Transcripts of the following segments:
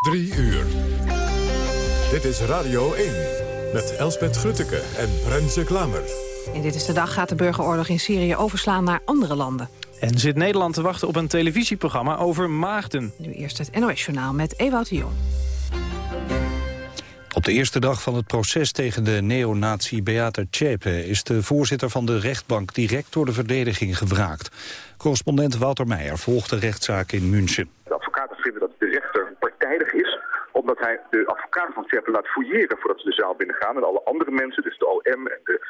Drie uur. Dit is Radio 1 met Elspet Grutteke en Renze Klamer. In Dit is de Dag gaat de burgeroorlog in Syrië overslaan naar andere landen. En zit Nederland te wachten op een televisieprogramma over maagden. Nu eerst het NOS-journaal met Ewout de Jong. Op de eerste dag van het proces tegen de neonazi Beata Tjepe... is de voorzitter van de rechtbank direct door de verdediging gevraagd. Correspondent Wouter Meijer volgt de rechtszaak in München. De advocaten vinden dat de rechter partijdig is omdat hij de advocaten van Tjeppe laat fouilleren voordat ze de zaal binnengaan. En alle andere mensen, dus de OM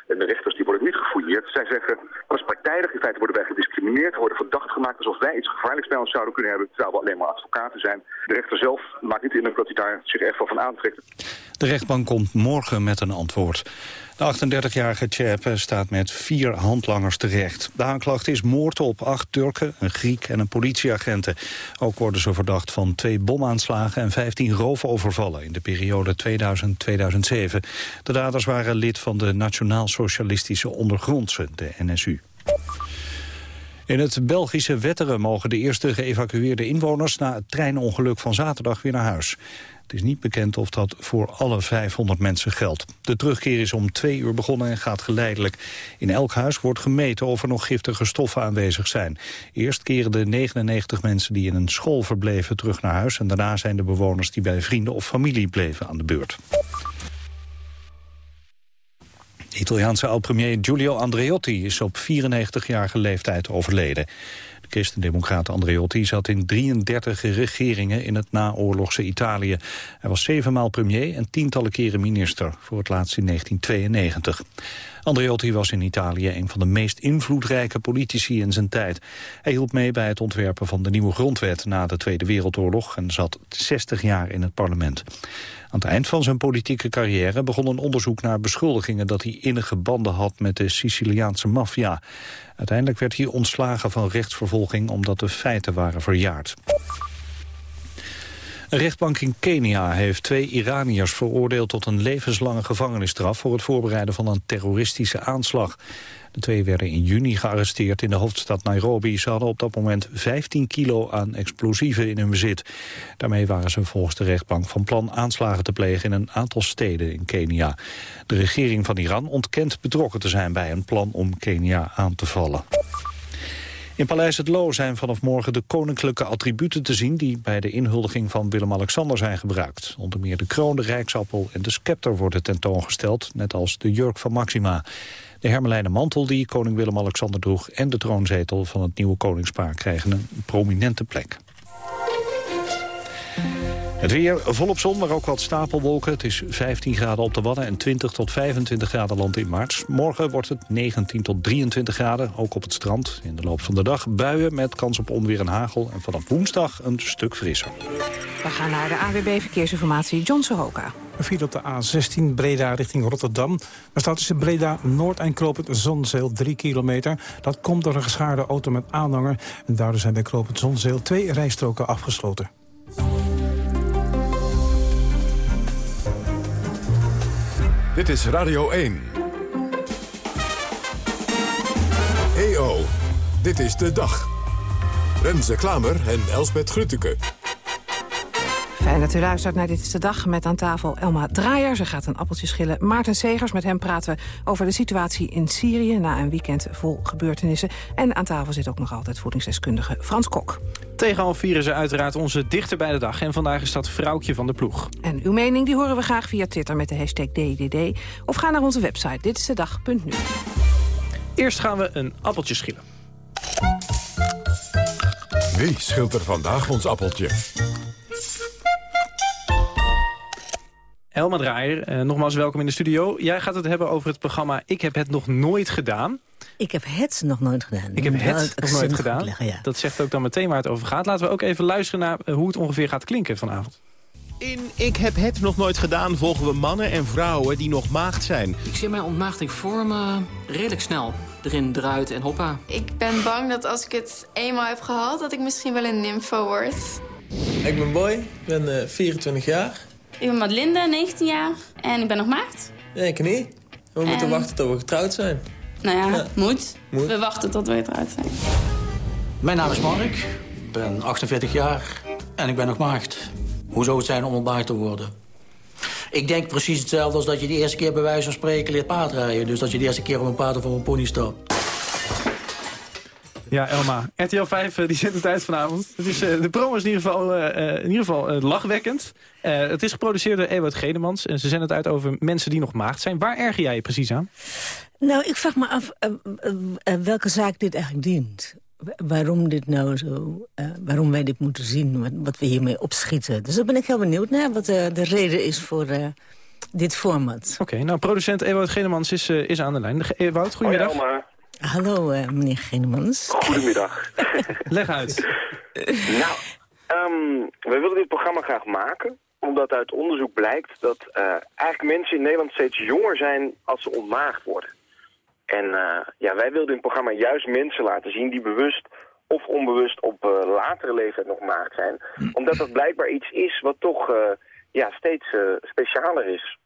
en de, rechters, die worden niet gefouilleerd. Zij zeggen, dat is partijdig. In feite worden wij gediscrimineerd, worden verdacht gemaakt alsof wij iets gevaarlijks bij ons zouden kunnen hebben, terwijl we alleen maar advocaten zijn. De rechter zelf maakt niet indruk dat hij daar zich echt wel van aantrekt. De rechtbank komt morgen met een antwoord. De 38-jarige Tjepe staat met vier handlangers terecht. De aanklacht is moord op acht Turken, een Griek en een politieagenten. Ook worden ze verdacht van twee bomaanslagen en 15 roofovervallen in de periode 2000-2007. De daders waren lid van de Nationaal Socialistische Ondergrondse, de NSU. In het Belgische Wetteren mogen de eerste geëvacueerde inwoners... na het treinongeluk van zaterdag weer naar huis. Het is niet bekend of dat voor alle 500 mensen geldt. De terugkeer is om twee uur begonnen en gaat geleidelijk. In elk huis wordt gemeten of er nog giftige stoffen aanwezig zijn. Eerst keren de 99 mensen die in een school verbleven terug naar huis... en daarna zijn de bewoners die bij vrienden of familie bleven aan de beurt. Italiaanse oud-premier Giulio Andreotti is op 94-jarige leeftijd overleden. De christendemocraat Andreotti zat in 33 regeringen in het naoorlogse Italië. Hij was zevenmaal premier en tientallen keren minister, voor het laatst in 1992. Andreotti was in Italië een van de meest invloedrijke politici in zijn tijd. Hij hielp mee bij het ontwerpen van de nieuwe grondwet na de Tweede Wereldoorlog en zat 60 jaar in het parlement. Aan het eind van zijn politieke carrière begon een onderzoek naar beschuldigingen dat hij innige banden had met de Siciliaanse maffia. Uiteindelijk werd hij ontslagen van rechtsvervolging omdat de feiten waren verjaard. Een rechtbank in Kenia heeft twee Iraniërs veroordeeld tot een levenslange gevangenisstraf voor het voorbereiden van een terroristische aanslag. De twee werden in juni gearresteerd in de hoofdstad Nairobi. Ze hadden op dat moment 15 kilo aan explosieven in hun bezit. Daarmee waren ze volgens de rechtbank van plan aanslagen te plegen in een aantal steden in Kenia. De regering van Iran ontkent betrokken te zijn bij een plan om Kenia aan te vallen. In Paleis het Loo zijn vanaf morgen de koninklijke attributen te zien... die bij de inhuldiging van Willem-Alexander zijn gebruikt. Onder meer de kroon, de rijksappel en de scepter worden tentoongesteld... net als de jurk van Maxima. De hermelijnen mantel die koning Willem-Alexander droeg... en de troonzetel van het nieuwe koningspaar krijgen een prominente plek. Het weer volop zon, maar ook wat stapelwolken. Het is 15 graden op de Wadden en 20 tot 25 graden land in maart. Morgen wordt het 19 tot 23 graden, ook op het strand. In de loop van de dag buien met kans op onweer en hagel. En vanaf woensdag een stuk frisser. We gaan naar de AWB Verkeersinformatie, John Sohoka. Een file op de A16 Breda richting Rotterdam. Daar staat tussen Breda Noord en Kloopend Zonzeel 3 kilometer. Dat komt door een geschaarde auto met aanhanger. En daardoor zijn bij Kloopend Zonzeel twee rijstroken afgesloten. Dit is Radio 1. EO, dit is de dag. Renze Klamer en Elsbet Grutteke. Fijn dat u luistert naar Dit is de Dag met aan tafel Elma Draaier. Ze gaat een appeltje schillen. Maarten Segers, met hem praten we over de situatie in Syrië... na een weekend vol gebeurtenissen. En aan tafel zit ook nog altijd voedingsdeskundige Frans Kok. Tegen half vier is er uiteraard onze dichter bij de dag. En vandaag is dat vrouwtje van de ploeg. En uw mening die horen we graag via Twitter met de hashtag DDD. Of ga naar onze website ditistedag.nu. Eerst gaan we een appeltje schillen. Wie schilt er vandaag ons appeltje? Elma Draaier, eh, nogmaals welkom in de studio. Jij gaat het hebben over het programma Ik heb het nog nooit gedaan. Ik heb het nog nooit gedaan. Ik heb het nog nooit gedaan. goed leggen, ja. Dat zegt ook dan meteen waar het over gaat. Laten we ook even luisteren naar eh, hoe het ongeveer gaat klinken vanavond. In Ik heb het nog nooit gedaan volgen we mannen en vrouwen die nog maagd zijn. Ik zie mijn ontmaagding vormen redelijk snel. Erin, eruit en hoppa. Ik ben bang dat als ik het eenmaal heb gehad... dat ik misschien wel een nymfo word. Ik ben Boy, ik ben eh, 24 jaar. Ik ben Madelinde, 19 jaar. En ik ben nog maagd. Nee, ik niet. We moeten En- wachten tot we getrouwd zijn. Nou ja, Ja. moet. Moet. We wachten tot we getrouwd zijn. Mijn naam is Mark. Ik ben 48 jaar en ik ben nog maagd. Hoe zou het zijn om ontmaagd te worden? Ik denk precies hetzelfde als dat je de eerste keer bij wijze van spreken leert paardrijden. Dus dat je de eerste keer op een paard of op een pony stapt. Ja, Elma. RTL 5 uh, die zit het uit vanavond. Het is, uh, de promo is in ieder geval, uh, in ieder geval lachwekkend. het is geproduceerd door Ewout Gedemans. En ze zenden het uit over mensen die nog maagd zijn. Waar erger jij je precies aan? Nou, ik vraag me af welke zaak dit eigenlijk dient. Waarom dit nou zo, waarom wij dit moeten zien, wat, wat, we hiermee opschieten. Dus daar ben ik heel benieuwd naar, wat de reden is voor dit format. Oké, okay, nou, producent Ewout Gedemans is, is aan de lijn. Ewout, goedemiddag. Hoi, Hallo, uh, meneer Genemans. Goedemiddag. Leg uit. nou, um, we willen dit programma graag maken omdat uit onderzoek blijkt dat uh, eigenlijk mensen in Nederland steeds jonger zijn als ze ontmaagd worden. En uh, ja, wij wilden in het programma juist mensen laten zien die bewust of onbewust op uh, latere leeftijd nog maagd zijn. Omdat dat blijkbaar iets is wat toch ja, steeds specialer is.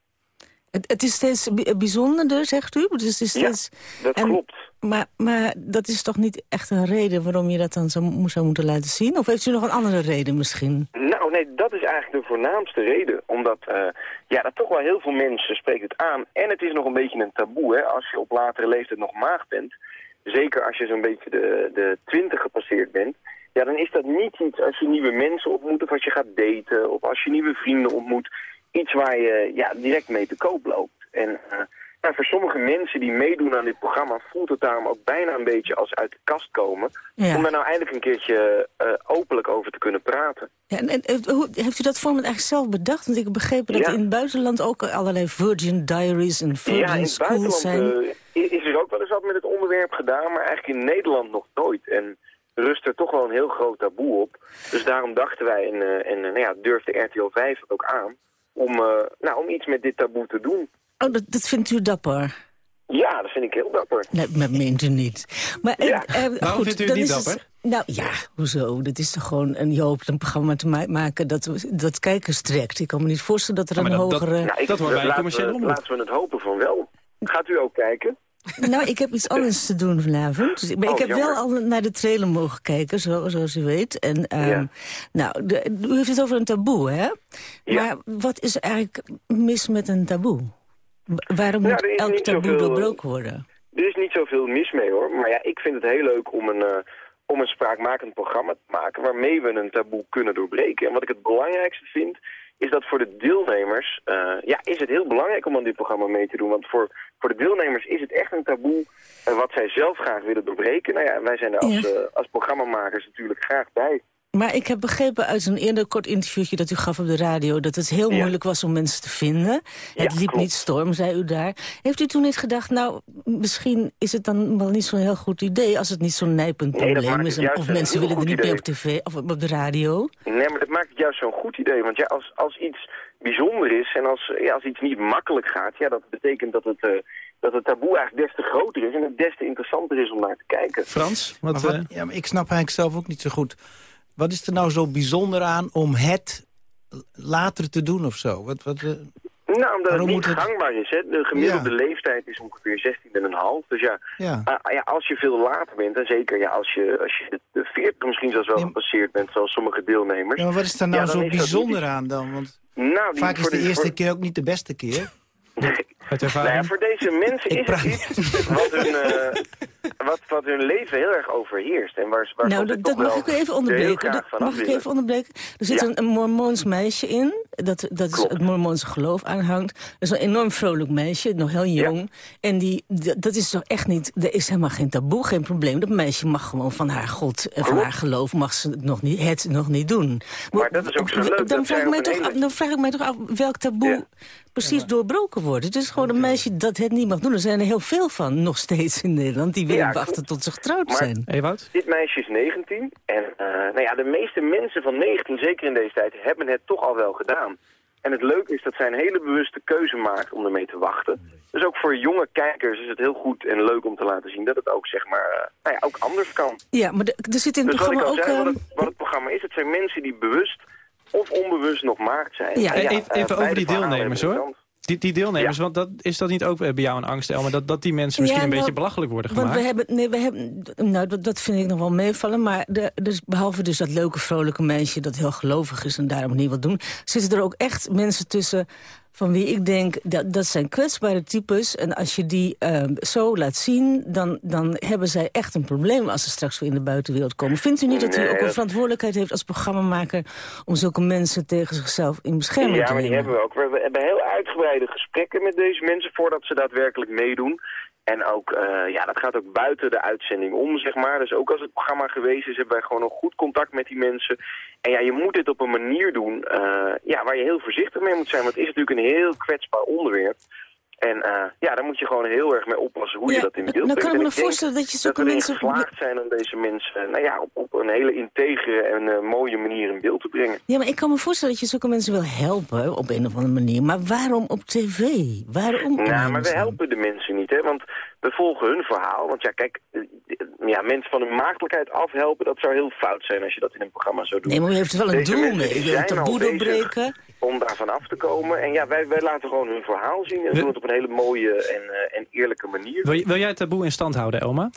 Het, het, is steeds bijzonderder, zegt u? Dus het is steeds... Ja, dat klopt. Maar, maar dat is toch niet echt een reden waarom je dat dan zou, zou moeten laten zien? Of heeft u nog een andere reden misschien? Nou, nee, dat is eigenlijk de voornaamste reden. Omdat, uh, ja, dat toch wel heel veel mensen spreken het aan. En het is nog een beetje een taboe, hè. Als je op latere leeftijd nog maag bent... zeker als je zo'n beetje de, de twintig gepasseerd bent... ja, dan is dat niet iets als je nieuwe mensen ontmoet... of als je gaat daten, of als je nieuwe vrienden ontmoet... iets waar je ja, direct mee te koop loopt. En... Nou, voor sommige mensen die meedoen aan dit programma... voelt het daarom ook bijna een beetje als uit de kast komen... om daar nou eindelijk een keertje uh, openlijk over te kunnen praten. Ja, en, en, hoe, heeft u dat format eigenlijk zelf bedacht? Want ik heb begrepen dat in het buitenland ook allerlei Virgin Diaries en Virgin ja, in het Schools zijn. Uh, is er ook wel eens wat met het onderwerp gedaan, maar eigenlijk in Nederland nog nooit. En rust er toch wel een heel groot taboe op. Dus daarom dachten wij, en, en nou ja, durfde RTL 5 het ook aan... Om, nou, om iets met dit taboe te doen. Oh, dat, dat vindt u dapper? Ja, dat vind ik heel dapper. Nee, dat meent u niet. Maar, ja. uh, Waarom goed, vindt u het niet dapper? nou ja, hoezo? Dat is toch gewoon een, je hoopt een programma te ma maken dat, dat kijkers trekt. Ik kan me niet voorstellen dat er Ja, een dat- hogere... Nou, ik, Dat hoort bij laten commerciële omroep. Laten we het hopen van wel. Gaat u ook kijken? Nou, ik heb iets anders te doen vanavond. Dus, maar Oh, ik heb jammer. wel al naar de trailer mogen kijken, zo, zoals u weet. En, ehm, Ja. Nou, de, u heeft het over een taboe, hè? Ja. Maar wat is eigenlijk mis met een taboe? Wa- Waarom Nou, moet elk taboe zoveel- doorbroken worden? Er is niet zoveel mis mee hoor. Maar ja, ik vind het heel leuk om een, eh, om een spraakmakend programma te maken... waarmee we een taboe kunnen doorbreken. En wat ik het belangrijkste vind, is dat voor de deelnemers... eh, ja, is het heel belangrijk om aan dit programma mee te doen. Want voor, voor de deelnemers is het echt een taboe... eh, wat zij zelf graag willen doorbreken. Nou ja, wij zijn er als, Ja. eh, als programmamakers natuurlijk graag bij. Maar ik heb begrepen uit een eerder kort interviewtje dat u gaf op de radio... dat het heel Ja. moeilijk was om mensen te vinden. Het Ja, liep klopt. niet storm, zei u daar. Heeft u toen niet gedacht, nou, misschien is het dan wel niet zo'n heel goed idee... als het niet zo'n nijpend Nee, probleem is... en- of mensen willen er niet meer op tv of op de radio? Nee, maar dat maakt het juist zo'n goed idee. Want ja, als, als iets bijzonder is en als, ja, als iets niet makkelijk gaat... Ja, dat betekent dat het, eh, dat het taboe eigenlijk des te groter is... en het des te interessanter is om naar te kijken. Frans? Wat, Maar wat- eh, ja, maar ik snap eigenlijk zelf ook niet zo goed. Wat is er nou zo bijzonder aan om het later te doen of zo? Wat, wat, eh, Nou, omdat het niet het- gangbaar is. Hè? De gemiddelde leeftijd is ongeveer 16,5. Dus ja, ja. ah, ja, als je veel later bent... en zeker ja, als je, als je de, de 40 misschien zelfs wel Nee, gepasseerd bent... zoals sommige deelnemers... ja, maar wat is daar nou zo bijzonder niet- aan dan? Want Nou, die- vaak is voor de eerste voor- keer ook niet de beste keer. uit Nou ja, voor deze mensen is praat- het iets wat hun, eh, wat, wat hun leven heel erg overheerst. En waar, waar Nou, ze dat, toch dat mag ik even onderbreken. Dat mag ik even onderbreken? Er zit Ja. een, een Mormoons meisje in, dat, dat is het Mormoonse geloof aanhangt. Dat is een enorm vrolijk meisje, nog heel jong. En die, dat is toch echt niet, er is helemaal geen taboe, geen probleem. Dat meisje mag gewoon van haar god en van Klopt. haar geloof mag ze het nog niet, het nog niet doen. Maar dat is ook zo leuk, Dan dat vraag, ik mij toch, hele- dan vraag ik mij toch af welk taboe Ja. precies doorbroken wordt. Het is gewoon een meisje dat het niet mag doen. Er zijn er heel veel van, nog steeds in Nederland, die willen Ja, wachten tot ze getrouwd Maar- zijn. Ewout? Dit meisje is 19 en eh, nou ja, de meeste mensen van 19, zeker in deze tijd, hebben het toch al wel gedaan. En het leuke is dat zij een hele bewuste keuze maakt om ermee te wachten. Dus ook voor jonge kijkers is het heel goed en leuk om te laten zien dat het ook, zeg maar, eh, nou ja, ook anders kan. Ja, maar de- er zit in het Dus wat ik programma al ook... zei, wat het, wat het programma is, het zijn mensen die bewust of onbewust nog maakt zijn. Ja. En Even- eh, even over die deelnemers, hoor. Die, die deelnemers, want dat, is dat niet ook bij jou een angst, Elma? Dat, dat die mensen misschien Ja, een nou, beetje belachelijk worden Want gemaakt? we hebben, nee, we hebben, nou, dat, dat vind ik nog wel meevallen. Maar de, dus behalve dus dat leuke, vrolijke meisje dat heel gelovig is en daarom niet wat doen... zitten er ook echt mensen tussen van wie ik denk, dat, dat zijn kwetsbare types. En als je die eh, zo laat zien, dan, dan hebben zij echt een probleem... als ze straks weer in de buitenwereld komen. Vindt u niet dat u Nee, ook een verantwoordelijkheid heeft als programmamaker... om zulke mensen tegen zichzelf in bescherming Ja, te maar die nemen? hebben we ook. We hebben heel uitgebreide gesprekken met deze mensen voordat ze daadwerkelijk meedoen. En ook, eh, ja, dat gaat ook buiten de uitzending om, zeg maar. Dus ook als het programma geweest is, hebben wij gewoon nog goed contact met die mensen. En ja, je moet dit op een manier doen eh, ja, waar je heel voorzichtig mee moet zijn. Want het is natuurlijk een heel kwetsbaar onderwerp. En eh, ja, daar moet je gewoon heel erg mee oppassen hoe Ja, je dat in beeld nou brengt. kan ik me nog voorstellen dat je zulke erin mensen- geslaagd zijn om deze mensen nou ja, op, op een hele integere en eh, mooie manier in beeld te brengen. Ja, maar ik kan me voorstellen dat je zulke mensen wil helpen op een of andere manier. Maar waarom op tv? Waarom? Nou, maar we helpen de mensen niet, hè, want we volgen hun verhaal. Want ja, kijk, eh, ja, mensen van hun maagdelijkheid afhelpen, dat zou heel fout zijn als je dat in een programma zou doen. Nee, maar u heeft er wel een Deze doel mee. U wilt taboe doorbreken. Om daarvan af te komen. En ja, wij, wij laten gewoon hun verhaal zien. En doen het op een hele mooie en, eh, en eerlijke manier. Wil, wil jij het taboe in stand houden, Elma?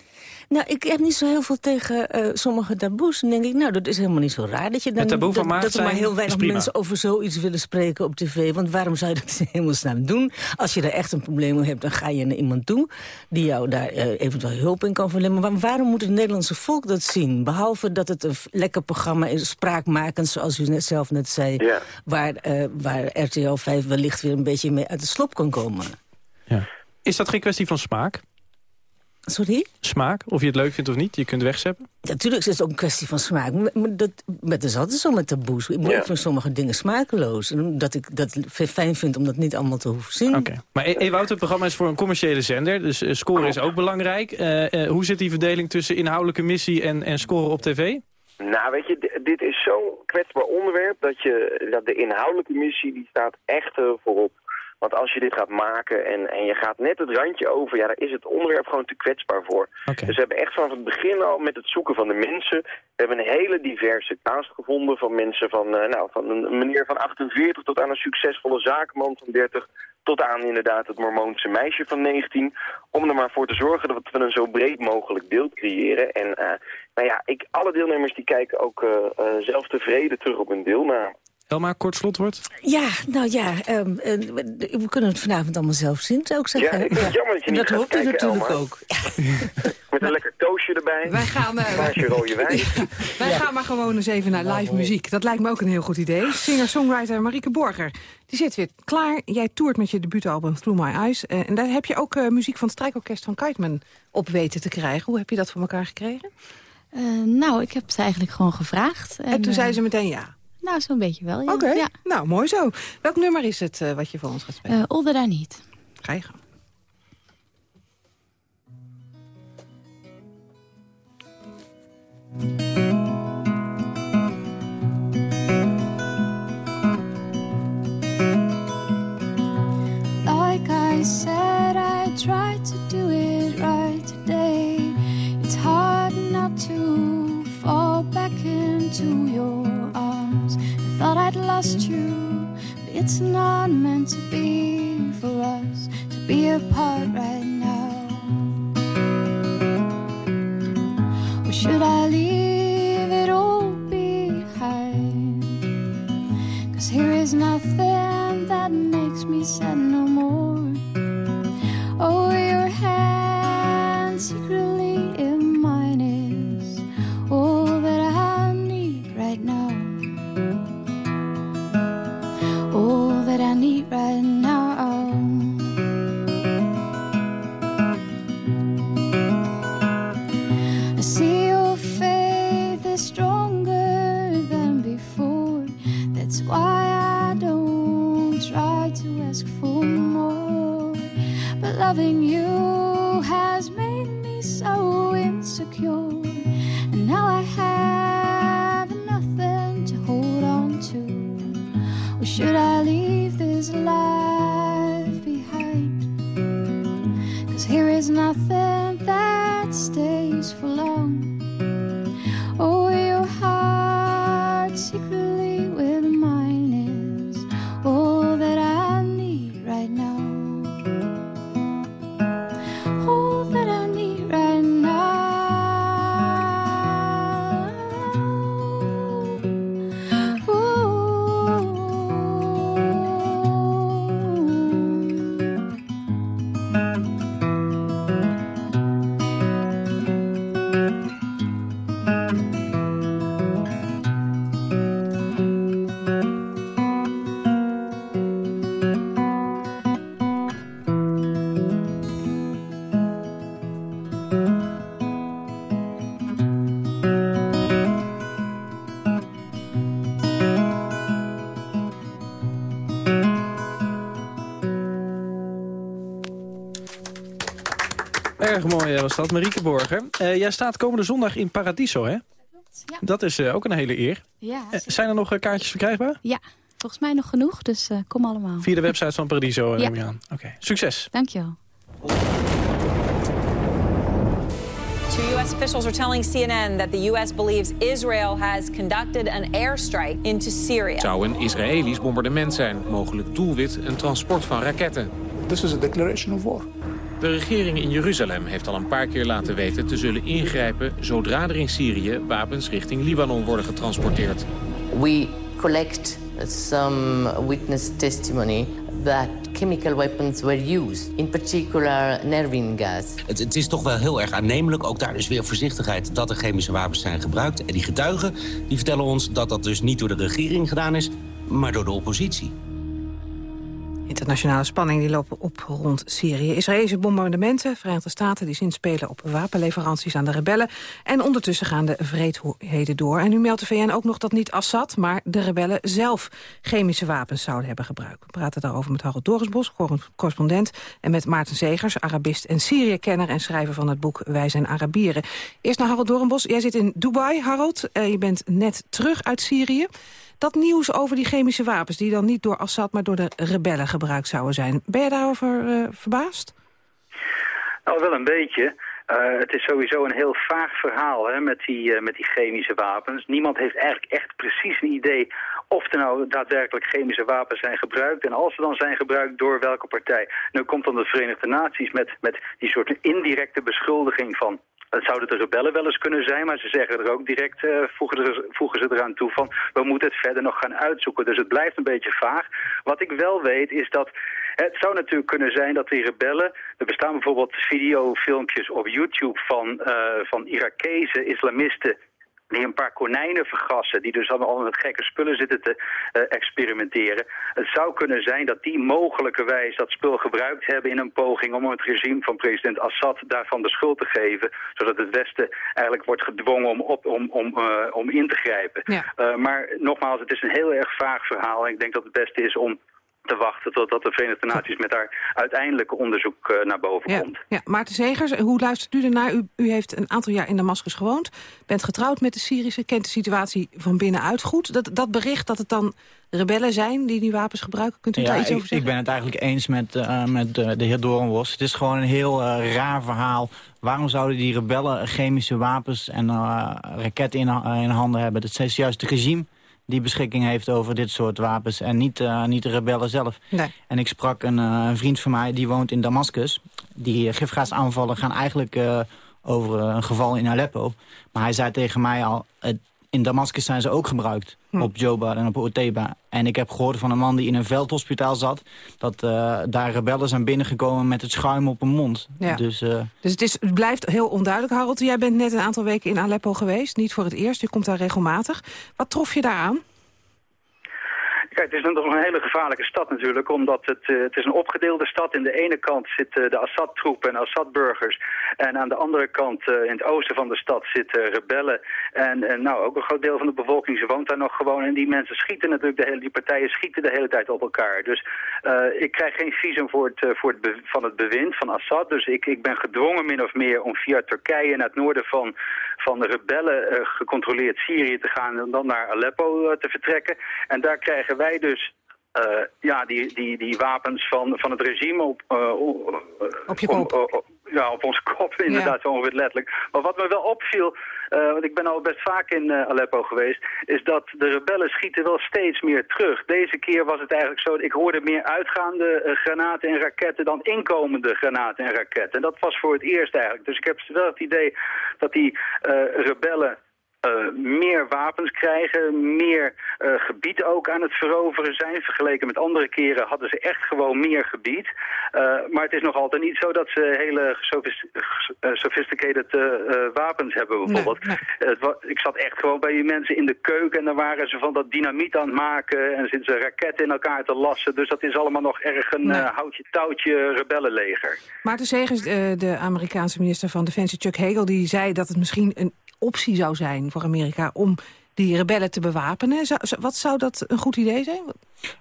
Nou, ik heb niet zo heel veel tegen eh, sommige taboes. Dan denk ik, nou, dat is helemaal niet zo raar. Dat, je dan, Het taboe van dat, dat er maar heel weinig mensen over zoiets willen spreken op tv. Want waarom zou je dat in hemelsnaam doen? Als je er echt een probleem mee hebt, dan ga je naar iemand toe... die jou daar eh, eventueel hulp in kan verlenen. Maar waarom moet het Nederlandse volk dat zien? Behalve dat het een lekker programma is, spraakmakend, zoals u net zelf net zei... Ja. Waar, eh, waar RTL 5 wellicht weer een beetje mee uit de slop kan komen. Is dat geen kwestie van smaak? Sorry? Smaak, of je het leuk vindt of niet, je kunt wegzeppen? Natuurlijk is het ook een kwestie van smaak. Maar dat, maar dat is altijd zo met taboes. Ik, Ja. ik vind sommige dingen smakeloos. Dat ik dat fijn vind om dat niet allemaal te hoeven zien. Oké. Maar E- Ewout, het programma is voor een commerciële zender, dus eh, scoren is ook belangrijk. Eh, eh, hoe zit die verdeling tussen inhoudelijke missie en, en scoren op tv? Nou, weet je, dit is zo'n kwetsbaar onderwerp dat, je, dat de inhoudelijke missie die staat echt voorop. Want als je dit gaat maken en, en je gaat net het randje over, ja, daar is het onderwerp gewoon te kwetsbaar voor. Dus we hebben echt vanaf het begin al met het zoeken van de mensen, we hebben een hele diverse cast gevonden van mensen van, eh, nou, van een meneer van 48 tot aan een succesvolle zakenman van 30, tot aan inderdaad het Mormoonse meisje van 19, om er maar voor te zorgen dat we een zo breed mogelijk beeld creëren. En eh, nou ja, ik, alle deelnemers die kijken ook eh, zelf tevreden terug op hun deelname. Elma, kort slotwoord? Ja, nou ja, ehm, eh, we kunnen het vanavond allemaal zelf zien, zou ik zeggen. Ja, ik vind het jammer dat je En niet dat natuurlijk Elma. ook. Met een lekker toastje erbij. Wij gaan, eh, Een rode wijn. Wij gaan maar gewoon eens even naar live muziek. Dat lijkt me ook een heel goed idee. Singer-songwriter Marieke Borger. Die zit weer klaar. Jij toert met je debuutalbum Through My Eyes. Eh, en daar heb je ook eh, muziek van het strijkorkest van Kiteman op weten te krijgen. Hoe heb je dat voor elkaar gekregen? Eh, nou, ik heb ze eigenlijk gewoon gevraagd. En, toen eh, zei ze meteen ja. Nou, zo'n beetje wel, ja. Oké, ja. nou mooi zo. Welk nummer is het eh, wat je voor ons gaat spelen? That I Need. Ga je gang. Was dat, Marieke Borger. Eh, jij staat komende zondag in Paradiso, hè? Ja. Dat is eh, ook een hele eer. Ja, Eh, zijn er nog eh, kaartjes verkrijgbaar? ja, volgens mij nog genoeg, dus eh, kom allemaal. Via de website van Paradiso, eh, Ja. neem je aan. Oké, succes. Dankjewel. Two U.S. officials are telling CNN that the U.S. believes Israel has conducted an airstrike into Syria. Het zou een Israëlisch bombardement zijn. Mogelijk doelwit een transport van raketten. This is a declaration of war. De regering in Jeruzalem heeft al een paar keer laten weten te zullen ingrijpen... zodra er in Syrië wapens richting Libanon worden getransporteerd. We collect some witness testimony that chemical weapons were used, in particular nervine gas. Het, het is toch wel heel erg aannemelijk, ook daar dus weer voorzichtigheid... dat er chemische wapens zijn gebruikt. En die getuigen die vertellen ons dat dat dus niet door de regering gedaan is... maar door de oppositie. Internationale spanning die lopen op rond Syrië. Israëlische bombardementen, Verenigde Staten die zinspelen op wapenleveranties aan de rebellen. En ondertussen gaan de vreedheden door. En nu meldt de VN ook nog dat niet Assad, maar de rebellen zelf chemische wapens zouden hebben gebruikt. We praten daarover met Harold Dorisbos, correspondent. En met Maarten Zegers, Arabist en Syrië-kenner en schrijver van het boek Wij zijn Arabieren. Eerst naar Harold Doornbos. Jij zit in Dubai, Harold. Eh, je bent net terug uit Syrië. Dat nieuws over die chemische wapens... die dan niet door Assad, maar door de rebellen gebruikt zouden zijn. Ben je daarover uh, verbaasd? Nou, wel een beetje. Uh, het is sowieso een heel vaag verhaal hè, met, die, uh, met die chemische wapens. Niemand heeft eigenlijk echt precies een idee of er nou daadwerkelijk chemische wapens zijn gebruikt. En als ze dan zijn gebruikt, door welke partij. Nu komt dan de Verenigde Naties met, met die soort indirecte beschuldiging van... Het zouden de rebellen wel eens kunnen zijn, maar ze zeggen er ook direct, uh, voegen, ze, voegen ze eraan toe van, we moeten het verder nog gaan uitzoeken. Dus het blijft een beetje vaag. Wat ik wel weet is dat, het zou natuurlijk kunnen zijn dat die rebellen, er bestaan bijvoorbeeld videofilmpjes op YouTube van, uh, van Irakese islamisten die een paar konijnen vergassen, die dus allemaal met gekke spullen zitten te uh, experimenteren. Het zou kunnen zijn dat die mogelijkerwijs dat spul gebruikt hebben in een poging om het regime van president Assad daarvan de schuld te geven, zodat het Westen eigenlijk wordt gedwongen om, op, om, om, uh, om in te grijpen. Ja. Uh, maar nogmaals, het is een heel erg vaag verhaal en ik denk dat het beste is om te wachten totdat de Verenigde Naties met haar uiteindelijke onderzoek uh, naar boven ja. komt. Ja, Maarten Zegers, hoe luistert u ernaar? U, u heeft een aantal jaar in Damascus gewoond, bent getrouwd met de Syrische, kent de situatie van binnenuit goed. Dat, dat bericht dat het dan rebellen zijn die die wapens gebruiken, kunt u ja, daar iets ik, over zeggen? Ik ben het eigenlijk eens met, uh, met de, de heer Doornbos. Het is gewoon een heel uh, raar verhaal. Waarom zouden die rebellen chemische wapens en uh, raketten in, in handen hebben? Dat is juist het regime die beschikking heeft over dit soort wapens... en niet, uh, niet de rebellen zelf. Nee. En ik sprak een, uh, een, vriend van mij, die woont in Damascus. Die gifgaasaanvallen gaan eigenlijk uh, over een geval in Aleppo. Maar hij zei tegen mij al... in Damascus zijn ze ook gebruikt, hm. op Joba en op Oteba. En ik heb gehoord van een man die in een veldhospitaal zat... dat daar rebellen zijn binnengekomen met het schuim op hun mond. Ja. Dus, dus het, is, het blijft heel onduidelijk, Harold. Jij bent net een aantal weken in Aleppo geweest, niet voor het eerst. Je komt daar regelmatig. Wat trof je daar aan? Kijk, het is nog een hele gevaarlijke stad natuurlijk, omdat het, uh, het is een opgedeelde stad. In de ene kant zitten de Assad-troepen en Assad-burgers. En aan de andere kant, uh, in het oosten van de stad, zitten rebellen. En, en nou, ook een groot deel van de bevolking, ze woont daar nog gewoon. En die mensen schieten natuurlijk, de hele, die partijen schieten de hele tijd op elkaar. Dus ik krijg geen visum voor het, voor het van het bewind van Assad. Dus ik, ik ben gedwongen min of meer om via Turkije naar het noorden van, van de rebellen gecontroleerd Syrië te gaan. En dan naar Aleppo te vertrekken. En daar krijgen wij dus uh, ja, die, die, die wapens van, van het regime op, uh, op je kop. Om, uh, ja, op onze kop, inderdaad, zo ongeveer letterlijk. Maar wat me wel opviel, want ik ben al best vaak in Aleppo geweest, is dat de rebellen schieten wel steeds meer terug. Deze keer was het eigenlijk zo, ik hoorde meer uitgaande granaten en raketten dan inkomende granaten en raketten. En dat was voor het eerst eigenlijk. Dus ik heb wel het idee dat die rebellen uh, meer wapens krijgen, meer uh, gebied ook aan het veroveren zijn. Vergeleken met andere keren hadden ze echt gewoon meer gebied. Uh, maar het is nog altijd niet zo dat ze hele sophisticated wapens hebben bijvoorbeeld. Nee, nee. ik zat echt gewoon bij die mensen in de keuken en dan waren ze van dat dynamiet aan het maken en zitten ze raketten in elkaar te lassen. Dus dat is allemaal nog erg een Nee. houtje-touwtje rebellenleger. Maarten Segers, de Amerikaanse minister van Defensie Chuck Hagel... die zei dat het misschien een optie zou zijn voor Amerika... om die rebellen te bewapenen. Wat zou dat een goed idee zijn?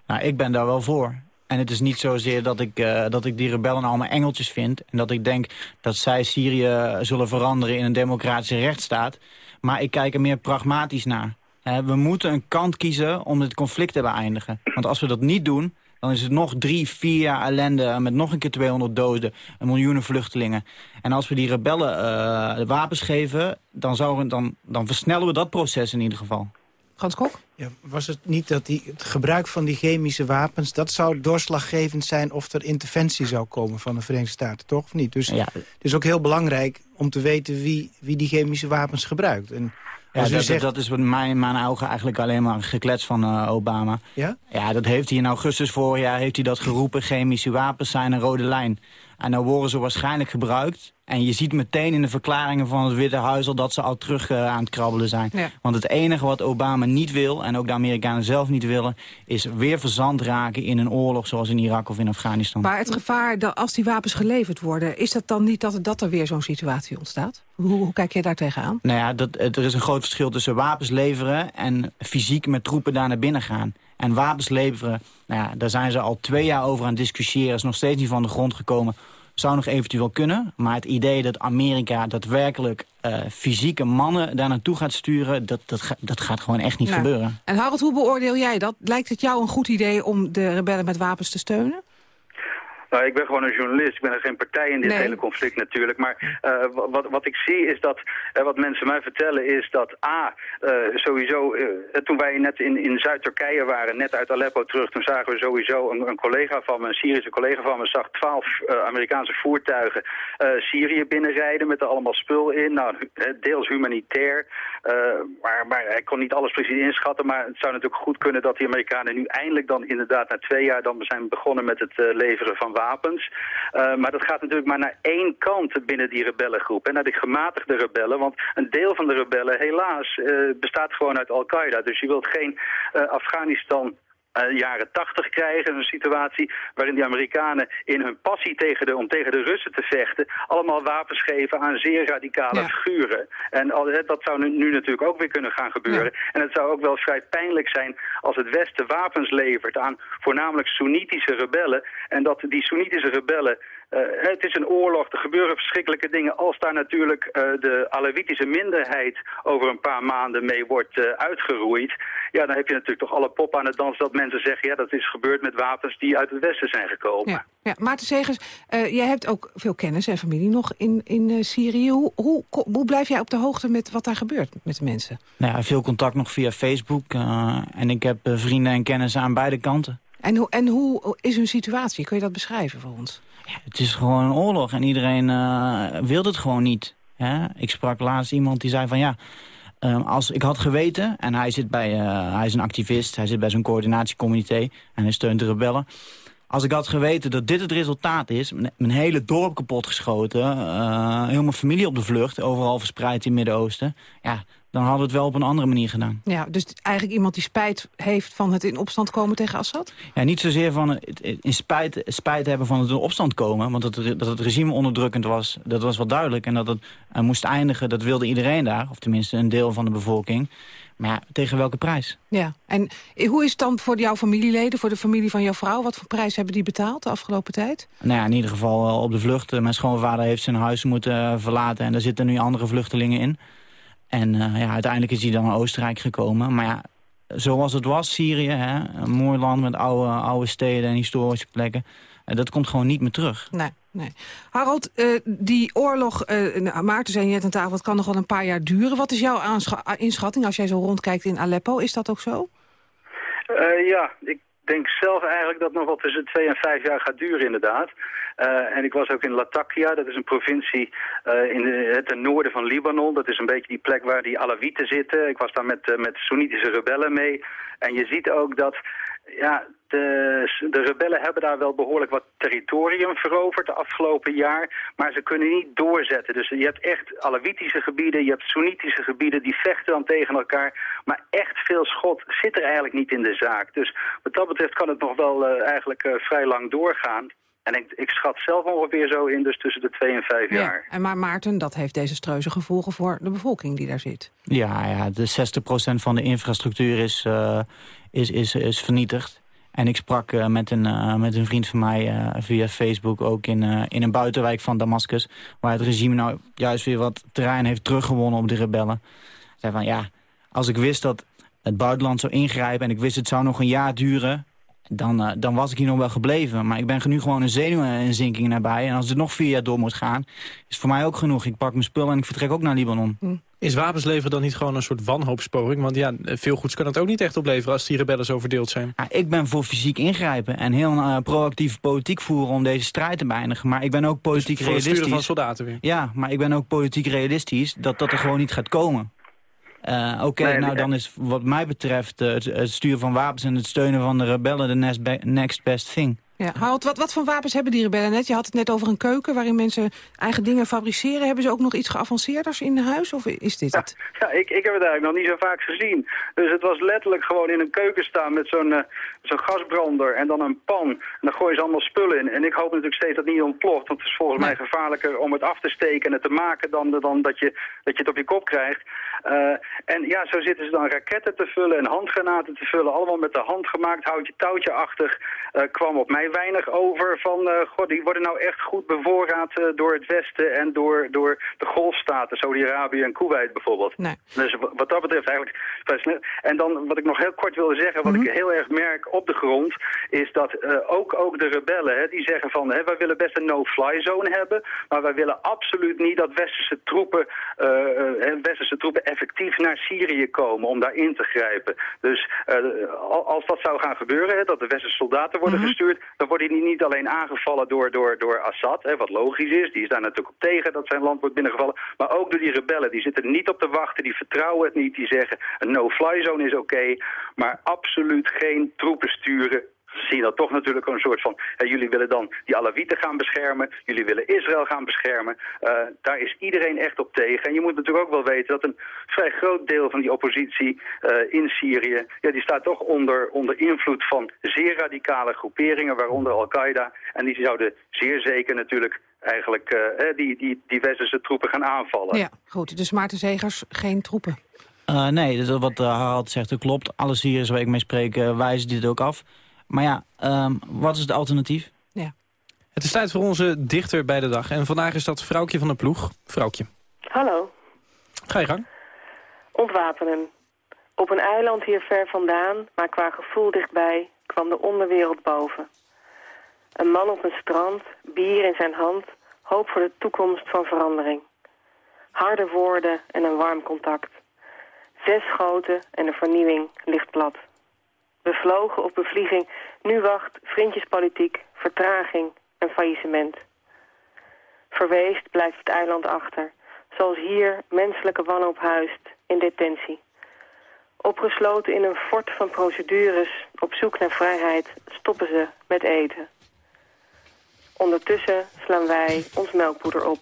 Nou, ik ben daar wel voor. En het is niet zozeer dat ik, uh, dat ik die rebellen allemaal engeltjes vind... en dat ik denk dat zij Syrië zullen veranderen in een democratische rechtsstaat. Maar ik kijk er meer pragmatisch naar. we moeten een kant kiezen om het conflict te beëindigen. Want als we dat niet doen, dan is het nog drie, vier jaar ellende... met nog een keer 200 doden en miljoenen vluchtelingen. En als we die rebellen uh, de wapens geven... Dan, zou, dan, dan versnellen we dat proces in ieder geval. Frans Kok? Ja, was het niet dat die, het gebruik van die chemische wapens... dat zou doorslaggevend zijn of er interventie zou komen van de Verenigde Staten, toch? Of niet? Dus het is ook heel belangrijk om te weten wie, wie die chemische wapens gebruikt. En ja, dat, zegt... dat is in mijn, mijn ogen eigenlijk alleen maar geklets van uh, Obama. Ja? Ja, dat heeft hij in augustus vorig jaar heeft hij dat geroepen. Chemische wapens zijn een rode lijn. En dan worden ze waarschijnlijk gebruikt. En je ziet meteen in de verklaringen van het Witte Huis al dat ze al terug uh, aan het krabbelen zijn. Want het enige wat Obama niet wil, en ook de Amerikanen zelf niet willen... is weer verzand raken in een oorlog zoals in Irak of in Afghanistan. Maar het gevaar dat als die wapens geleverd worden... is dat dan niet dat, dat er weer zo'n situatie ontstaat? Hoe, hoe kijk jij daar tegenaan? Nou ja, dat, er is een groot verschil tussen wapens leveren... en fysiek met troepen daar naar binnen gaan. En wapens leveren, nou ja, daar zijn ze al twee jaar over aan het discussiëren. is nog steeds niet van de grond gekomen zou nog eventueel kunnen. Maar het idee dat Amerika daadwerkelijk uh, fysieke mannen daar naartoe gaat sturen... Dat, dat, dat gaat gewoon echt niet nou, gebeuren. En Harold, hoe beoordeel jij dat? Lijkt het jou een goed idee om de rebellen met wapens te steunen? Nou, ik ben gewoon een journalist. Ik ben er geen partij in dit hele conflict natuurlijk. Maar uh, wat, wat ik zie is dat, uh, wat mensen mij vertellen is dat A, uh, sowieso, toen wij net in, in Zuid-Turkije waren, net uit Aleppo terug, toen zagen we sowieso een, een collega van me, een Syrische collega van me, zag twaalf Amerikaanse voertuigen Syrië binnenrijden met er allemaal spul in. Nou, deels humanitair, maar, maar hij kon niet alles precies inschatten. Maar het zou natuurlijk goed kunnen dat die Amerikanen nu eindelijk dan inderdaad na twee jaar dan zijn begonnen met het leveren van wapens. Uh, maar dat gaat natuurlijk maar naar één kant binnen die rebellengroep. En naar de gematigde rebellen. Want een deel van de rebellen, helaas, uh, bestaat gewoon uit Al-Qaeda. Dus je wilt geen uh, Afghanistan uh, jaren tachtig krijgen. Een situatie waarin die Amerikanen in hun passie tegen de, om tegen de Russen te vechten... allemaal wapens geven aan zeer radicale ja. figuren. En al, dat zou nu, nu, natuurlijk ook weer kunnen gaan gebeuren. Ja. En het zou ook wel vrij pijnlijk zijn als het Westen wapens levert... aan voornamelijk Soenitische rebellen. En dat die Soenitische rebellen uh, het is een oorlog, er gebeuren verschrikkelijke dingen. Als daar natuurlijk uh, de Alawitische minderheid over een paar maanden mee wordt uh, uitgeroeid... ja, dan heb je natuurlijk toch alle pop aan het dansen dat mensen zeggen... ja, dat is gebeurd met wapens die uit het Westen zijn gekomen. Ja, ja. Maarten Segers, jij hebt ook veel kennis en familie nog in, in Syrië. Hoe, hoe, hoe blijf jij op de hoogte met wat daar gebeurt met de mensen? Nou ja, veel contact nog via Facebook. en ik heb vrienden en kennissen aan beide kanten. En, hoe, en hoe is hun situatie? Kun je dat beschrijven voor ons? Ja, het is gewoon een oorlog en iedereen uh, wil het gewoon niet. Hè? Ik sprak laatst iemand die zei van ja, um, als ik had geweten... en hij, zit bij, uh, hij is een activist, hij zit bij zo'n coördinatiecomité... en hij steunt de rebellen. Als ik had geweten dat dit het resultaat is... mijn hele dorp kapotgeschoten... Uh, heel mijn familie op de vlucht, overal verspreid in het Midden-Oosten... ja, dan hadden we het wel op een andere manier gedaan. Ja, dus eigenlijk iemand die spijt heeft van het in opstand komen tegen Assad? Ja, niet zozeer van het in spijt, spijt hebben van het in opstand komen. Want dat, dat het regime onderdrukkend was, dat was wel duidelijk. En dat het uh, moest eindigen, dat wilde iedereen daar. Of tenminste een deel van de bevolking. Maar ja, tegen welke prijs? Ja, en hoe is het dan voor jouw familieleden, voor de familie van jouw vrouw? Wat voor prijs hebben die betaald de afgelopen tijd? Nou ja, in ieder geval op de vlucht. Mijn schoonvader heeft zijn huis moeten verlaten en daar zitten nu andere vluchtelingen in. En uh, ja, uiteindelijk is hij dan naar Oostenrijk gekomen. Maar ja, zoals het was, Syrië, hè, een mooi land met oude, oude steden en historische plekken. Uh, dat komt gewoon niet meer terug. Nee, nee. Harold, uh, die oorlog, uh, Maarten zei net aan tafel, het kan nog wel een paar jaar duren. Wat is jouw inschatting als jij zo rondkijkt in Aleppo? Is dat ook zo? ja, ik denk zelf eigenlijk dat nog wel tussen twee en vijf jaar gaat duren inderdaad. Uh, en ik was ook in Latakia, dat is een provincie uh, in het noorden van Libanon. Dat is een beetje die plek waar die Alawieten zitten. Ik was daar met, uh, met Soenitische rebellen mee. En je ziet ook dat ja, de, de rebellen hebben daar wel behoorlijk wat territorium veroverd de afgelopen jaar. Maar ze kunnen niet doorzetten. Dus je hebt echt Alawitische gebieden, je hebt Soenitische gebieden, die vechten dan tegen elkaar. Maar echt veel schot zit er eigenlijk niet in de zaak. Dus wat dat betreft kan het nog wel uh, eigenlijk uh, vrij lang doorgaan. En ik, ik, schat zelf ongeveer zo in, dus tussen de twee en vijf ja. jaar. En maar Maarten, dat heeft desastreuze gevolgen voor de bevolking die daar zit. Ja, ja de 60% van de infrastructuur is, uh, is, is, is vernietigd. En ik sprak uh, met, een, uh, met een vriend van mij uh, via Facebook ook in, in een buitenwijk van Damascus. Waar het regime nou juist weer wat terrein heeft teruggewonnen op de rebellen. Zei van ja, als ik wist dat het buitenland zou ingrijpen en ik wist het zou nog een jaar duren dan, dan was ik hier nog wel gebleven. Maar ik ben nu gewoon een zenuwinzinking nabij. En als het nog vier jaar door moet gaan, is voor mij ook genoeg. Ik pak mijn spullen en ik vertrek ook naar Libanon. Hm. Is wapens leveren dan niet gewoon een soort wanhoopspoging? Want ja, veel goeds kan het ook niet echt opleveren als die rebellen zo verdeeld zijn. Ja, ik ben voor fysiek ingrijpen en heel uh, proactief politiek voeren om deze strijd te beëindigen. Maar ik ben ook politiek dus realistisch. van soldaten weer? Ja, maar ik ben ook politiek realistisch dat dat er gewoon niet gaat komen. Uh, Oké, okay, nee, nou dan is wat mij betreft uh, het, het, sturen van wapens en het steunen van de rebellen de next best thing. Ja, Harold, wat, wat voor wapens hebben die rebellen net? Je had het net over een keuken waarin mensen eigen dingen fabriceren. Hebben ze ook nog iets geavanceerders in huis of is dit het? Ja, ik, ik heb het eigenlijk nog niet zo vaak gezien. Dus het was letterlijk gewoon in een keuken staan met zo'n uh, zo'n gasbrander en dan een pan. En dan gooien ze allemaal spullen in. En ik hoop natuurlijk steeds dat het niet ontploft. Want het is volgens nee. mij gevaarlijker om het af te steken en het te maken dan, dan dat, je, dat je het op je kop krijgt. Uh, en ja, zo zitten ze dan raketten te vullen en handgranaten te vullen. Allemaal met de hand gemaakt, houtje touwtje-achtig. Uh, kwam op mij weinig over van, uh, god, die worden nou echt goed bevoorraad uh, door het Westen en door, door de golfstaten, Saudi-Arabië en Kuwait bijvoorbeeld. Nee. Dus wat dat betreft eigenlijk. En dan wat ik nog heel kort wilde zeggen, wat mm -hmm. ik heel erg merk op de grond, is dat uh, ook, ook de rebellen, hè, die zeggen van, hè, wij willen best een no-fly zone hebben, maar wij willen absoluut niet dat westerse troepen, westerse troepen effectief naar Syrië komen om daar in te grijpen. Dus als dat zou gaan gebeuren, hè, dat de westerse soldaten worden mm -hmm. gestuurd, dan worden die niet alleen aangevallen door, door, door Assad, hè, wat logisch is. Die is daar natuurlijk op tegen dat zijn land wordt binnengevallen. Maar ook door die rebellen. Die zitten niet op te wachten, die vertrouwen het niet. Die zeggen een no-fly zone is oké, maar absoluut geen troepen sturen zien dat toch natuurlijk een soort van... Hè, jullie willen dan die Alawieten gaan beschermen, jullie willen Israël gaan beschermen. Uh, daar is iedereen echt op tegen. En je moet natuurlijk ook wel weten dat een vrij groot deel van die oppositie uh, in Syrië... Ja, die staat toch onder, onder invloed van zeer radicale groeperingen, waaronder Al-Qaeda. En die zouden zeer zeker natuurlijk eigenlijk uh, die, die, die westerse troepen gaan aanvallen. Ja, goed. Dus Maarten Zegers, geen troepen. Uh, nee, dus wat uh, Harald zegt, dat klopt. Alle Syriërs waar ik mee spreek uh, wijzen dit ook af. Maar ja, um, wat is het alternatief? Ja. Het is tijd voor onze dichter bij de dag. En vandaag is dat Vrouwtje van de Ploeg. Vrouwtje. Hallo. Ga je gang. Ontwapenen. Op een eiland hier ver vandaan, maar qua gevoel dichtbij, kwam de onderwereld boven. Een man op een strand, bier in zijn hand, hoop voor de toekomst van verandering. Harde woorden en een warm contact. Zes schoten en de vernieuwing ligt plat. Bevlogen op bevlieging, nu wacht vriendjespolitiek, vertraging en faillissement. Verweest blijft het eiland achter, zoals hier menselijke wanhoop huist in detentie. Opgesloten in een fort van procedures, op zoek naar vrijheid, stoppen ze met eten. Ondertussen slaan wij ons melkpoeder op.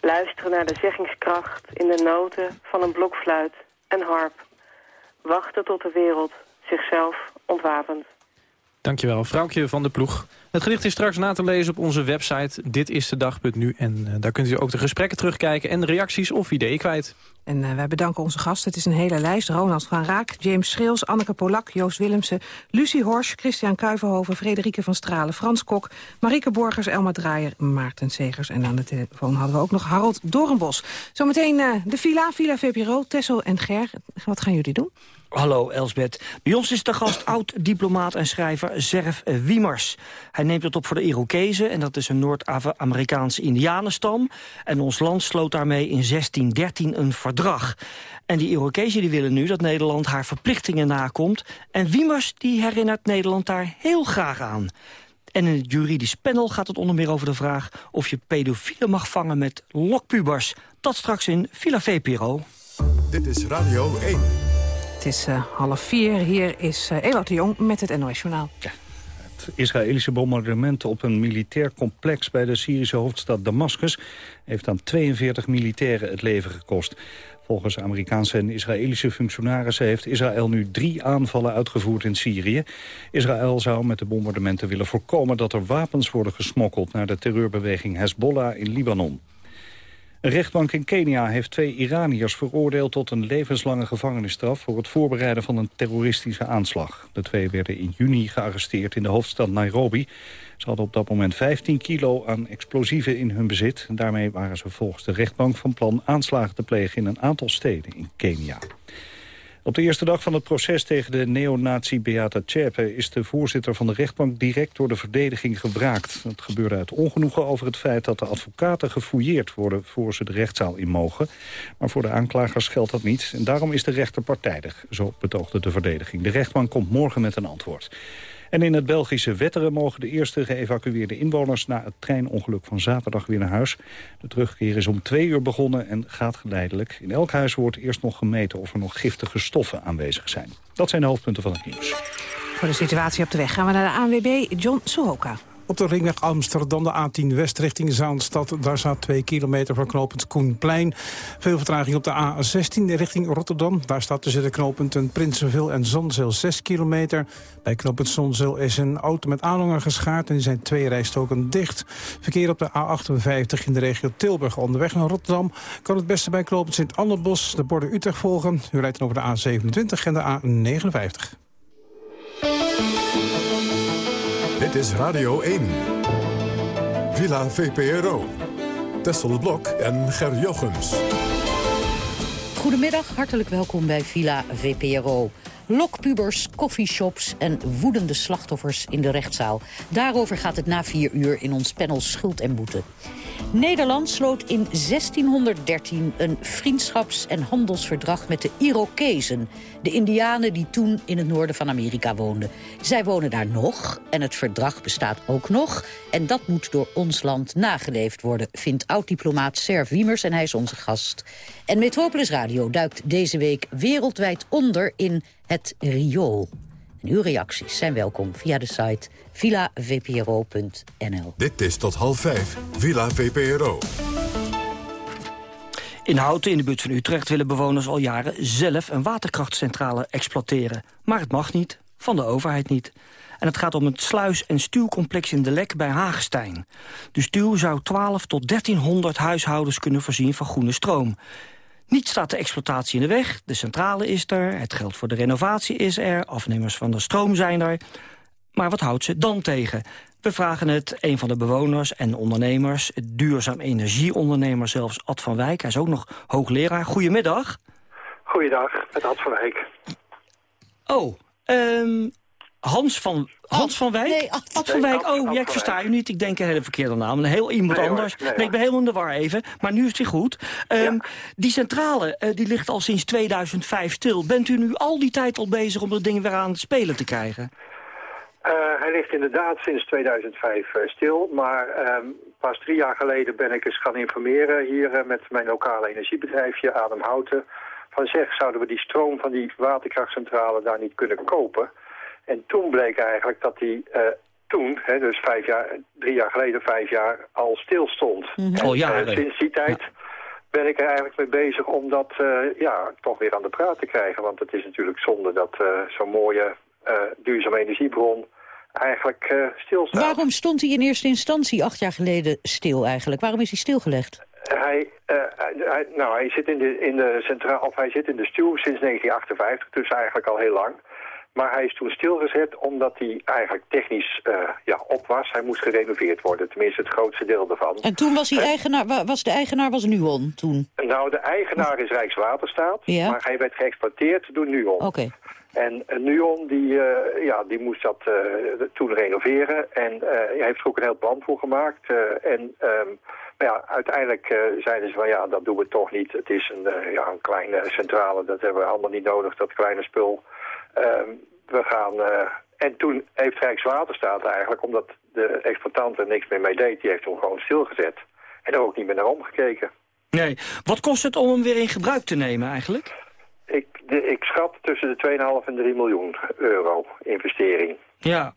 Luisteren naar de zeggingskracht in de noten van een blokfluit en harp. Wachten tot de wereld zichzelf ontwapent. Dankjewel, vrouwtje van de ploeg. Het gedicht is straks na te lezen op onze website ditistedag.nu. En uh, daar kunt u ook de gesprekken terugkijken en reacties of ideeën kwijt. En uh, wij bedanken onze gasten. Het is een hele lijst. Ronald van Raak, James Schreels, Anneke Polak, Joost Willemsen... Lucie Horsch, Christian Kuivenhoven, Frederike van Stralen, Frans Kok... Marieke Borgers, Elma Draaier, Maarten Segers. En aan de telefoon hadden we ook nog Harold Doornbos. Zometeen uh, de Villa, Villa VPRO, Tessel en Ger. Wat gaan jullie doen? Hallo Elsbeth. Bij ons is de gast oud-diplomaat en schrijver Zerf Wiemers. Hij neemt het op voor de Irokezen en dat is een Noord-Amerikaanse indianenstam. En ons land sloot daarmee in 1613 een verdrag. En die Irokezen die willen nu dat Nederland haar verplichtingen nakomt. En Wiemers die herinnert Nederland daar heel graag aan. En in het juridisch panel gaat het onder meer over de vraag... of je pedofielen mag vangen met lokpubers. Dat straks in Villa VPRO. Dit is Radio 1. Het is uh, half vier. Hier is uh, de Jong met het NOS Journaal. Het Israëlische bombardement op een militair complex... bij de Syrische hoofdstad Damascus... heeft aan 42 militairen het leven gekost. Volgens Amerikaanse en Israëlische functionarissen... heeft Israël nu drie aanvallen uitgevoerd in Syrië. Israël zou met de bombardementen willen voorkomen... dat er wapens worden gesmokkeld naar de terreurbeweging Hezbollah in Libanon. Een rechtbank in Kenia heeft twee Iraniërs veroordeeld tot een levenslange gevangenisstraf voor het voorbereiden van een terroristische aanslag. De twee werden in juni gearresteerd in de hoofdstad Nairobi. Ze hadden op dat moment 15 kilo aan explosieven in hun bezit. Daarmee waren ze volgens de rechtbank van plan aanslagen te plegen in een aantal steden in Kenia. Op de eerste dag van het proces tegen de neonazi Beata Tjepe... is de voorzitter van de rechtbank direct door de verdediging gebraakt. Dat gebeurde uit ongenoegen over het feit dat de advocaten gefouilleerd worden... voor ze de rechtszaal in mogen. Maar voor de aanklagers geldt dat niet. En daarom is de rechter partijdig, zo betoogde de verdediging. De rechtbank komt morgen met een antwoord. En in het Belgische Wetteren mogen de eerste geëvacueerde inwoners... na het treinongeluk van zaterdag weer naar huis. De terugkeer is om twee uur begonnen en gaat geleidelijk. In elk huis wordt eerst nog gemeten of er nog giftige stoffen aanwezig zijn. Dat zijn de hoofdpunten van het nieuws. Voor de situatie op de weg gaan we naar de ANWB, John Suhoka. Op de ringweg Amsterdam, de A10 West richting Zaanstad. Daar staat 2 kilometer van knooppunt Koenplein. Veel vertraging op de A16 richting Rotterdam. Daar staat tussen de knooppunten Prinsenville en Zonzeel 6 kilometer. Bij knooppunt Zonzeel is een auto met aanhanger geschaard... en er zijn twee rijstoken dicht. Verkeer op de A58 in de regio Tilburg onderweg naar Rotterdam... kan het beste bij knooppunt Sint-Annebos de borden Utrecht volgen. U rijdt dan over de A27 en de A59. Dit is Radio 1. Villa VPRO. Tessel Blok en Ger Jochems. Goedemiddag, hartelijk welkom bij Villa VPRO. Lokpubers, coffeeshops en woedende slachtoffers in de rechtszaal. Daarover gaat het na vier uur in ons panel Schuld en Boete. Nederland sloot in 1613 een vriendschaps- en handelsverdrag met de Irokezen. De indianen die toen in het noorden van Amerika woonden. Zij wonen daar nog en het verdrag bestaat ook nog. En dat moet door ons land nageleefd worden, vindt oud-diplomaat Ser Wiemers en hij is onze gast. En Metropolis Radio duikt deze week wereldwijd onder in het riool. En uw reacties zijn welkom via de site villavpro.nl. Dit is tot half vijf, Villa VPRO. In Houten, in de buurt van Utrecht, willen bewoners al jaren zelf een waterkrachtcentrale exploiteren. Maar het mag niet, van de overheid niet. En het gaat om het sluis- en stuwcomplex in de Lek bij Haagstein. De stuw zou 12 tot 1300 huishoudens kunnen voorzien van groene stroom. Niet staat de exploitatie in de weg, de centrale is er... het geld voor de renovatie is er, afnemers van de stroom zijn er. Maar wat houdt ze dan tegen? We vragen het een van de bewoners en ondernemers... duurzaam energieondernemer zelfs, Ad van Wijk. Hij is ook nog hoogleraar. Goedemiddag. Goeiedag, met Ad van Wijk. Oh, um, Hans van, Hans van Wijk? Nee, Ad, Ad van Wijk. Oh, ja, ik versta u niet. Ik denk een hele verkeerde naam. Een heel iemand nee, anders. Nee, nee, ik ben helemaal in de war even. Maar nu is hij goed. Um, ja. Die centrale, uh, die ligt al sinds 2005 stil. Bent u nu al die tijd al bezig om dat ding weer aan het spelen te krijgen? Uh, hij ligt inderdaad sinds 2005 uh, stil, maar um, pas drie jaar geleden ben ik eens gaan informeren hier uh, met mijn lokale energiebedrijfje Ademhouten. Van zeg, zouden we die stroom van die waterkrachtcentrale daar niet kunnen kopen? En toen bleek eigenlijk dat die toen, hè, dus vijf jaar, drie jaar geleden, vijf jaar, al stil stond. Mm -hmm. oh, ja, sinds die tijd ja. ben ik er eigenlijk mee bezig om dat ja, toch weer aan de praat te krijgen. Want het is natuurlijk zonde dat zo'n mooie uh, duurzame energiebron eigenlijk uh, stilstaat. Waarom stond hij in eerste instantie acht jaar geleden stil eigenlijk? Waarom is hij stilgelegd? Hij, uh, hij, nou, hij zit in de, in de centraal, of hij zit in de stuw sinds 1958, dus eigenlijk al heel lang. Maar hij is toen stilgezet omdat hij eigenlijk technisch uh, ja, op was. Hij moest gerenoveerd worden, tenminste het grootste deel ervan. En toen was, hij eigenaar, was de eigenaar was Nuon toen? Nou, de eigenaar is Rijkswaterstaat, ja? maar hij werd geëxploiteerd door Nuon. Oké. Okay. En Nuon die, uh, ja, die moest dat uh, toen renoveren en uh, hij heeft er ook een heel plan voor gemaakt. en um, maar ja, uiteindelijk zeiden ze van ja, dat doen we toch niet. Het is een, ja, een kleine centrale, dat hebben we allemaal niet nodig, dat kleine spul. Um, we gaan, en toen heeft Rijkswaterstaat eigenlijk, omdat de exploitant er niks meer mee deed, die heeft hem gewoon stilgezet. En er ook niet meer naar omgekeken. Nee, wat kost het om hem weer in gebruik te nemen eigenlijk? Ik, de, ik schat tussen de 2,5 en 3 miljoen euro investering. Ja.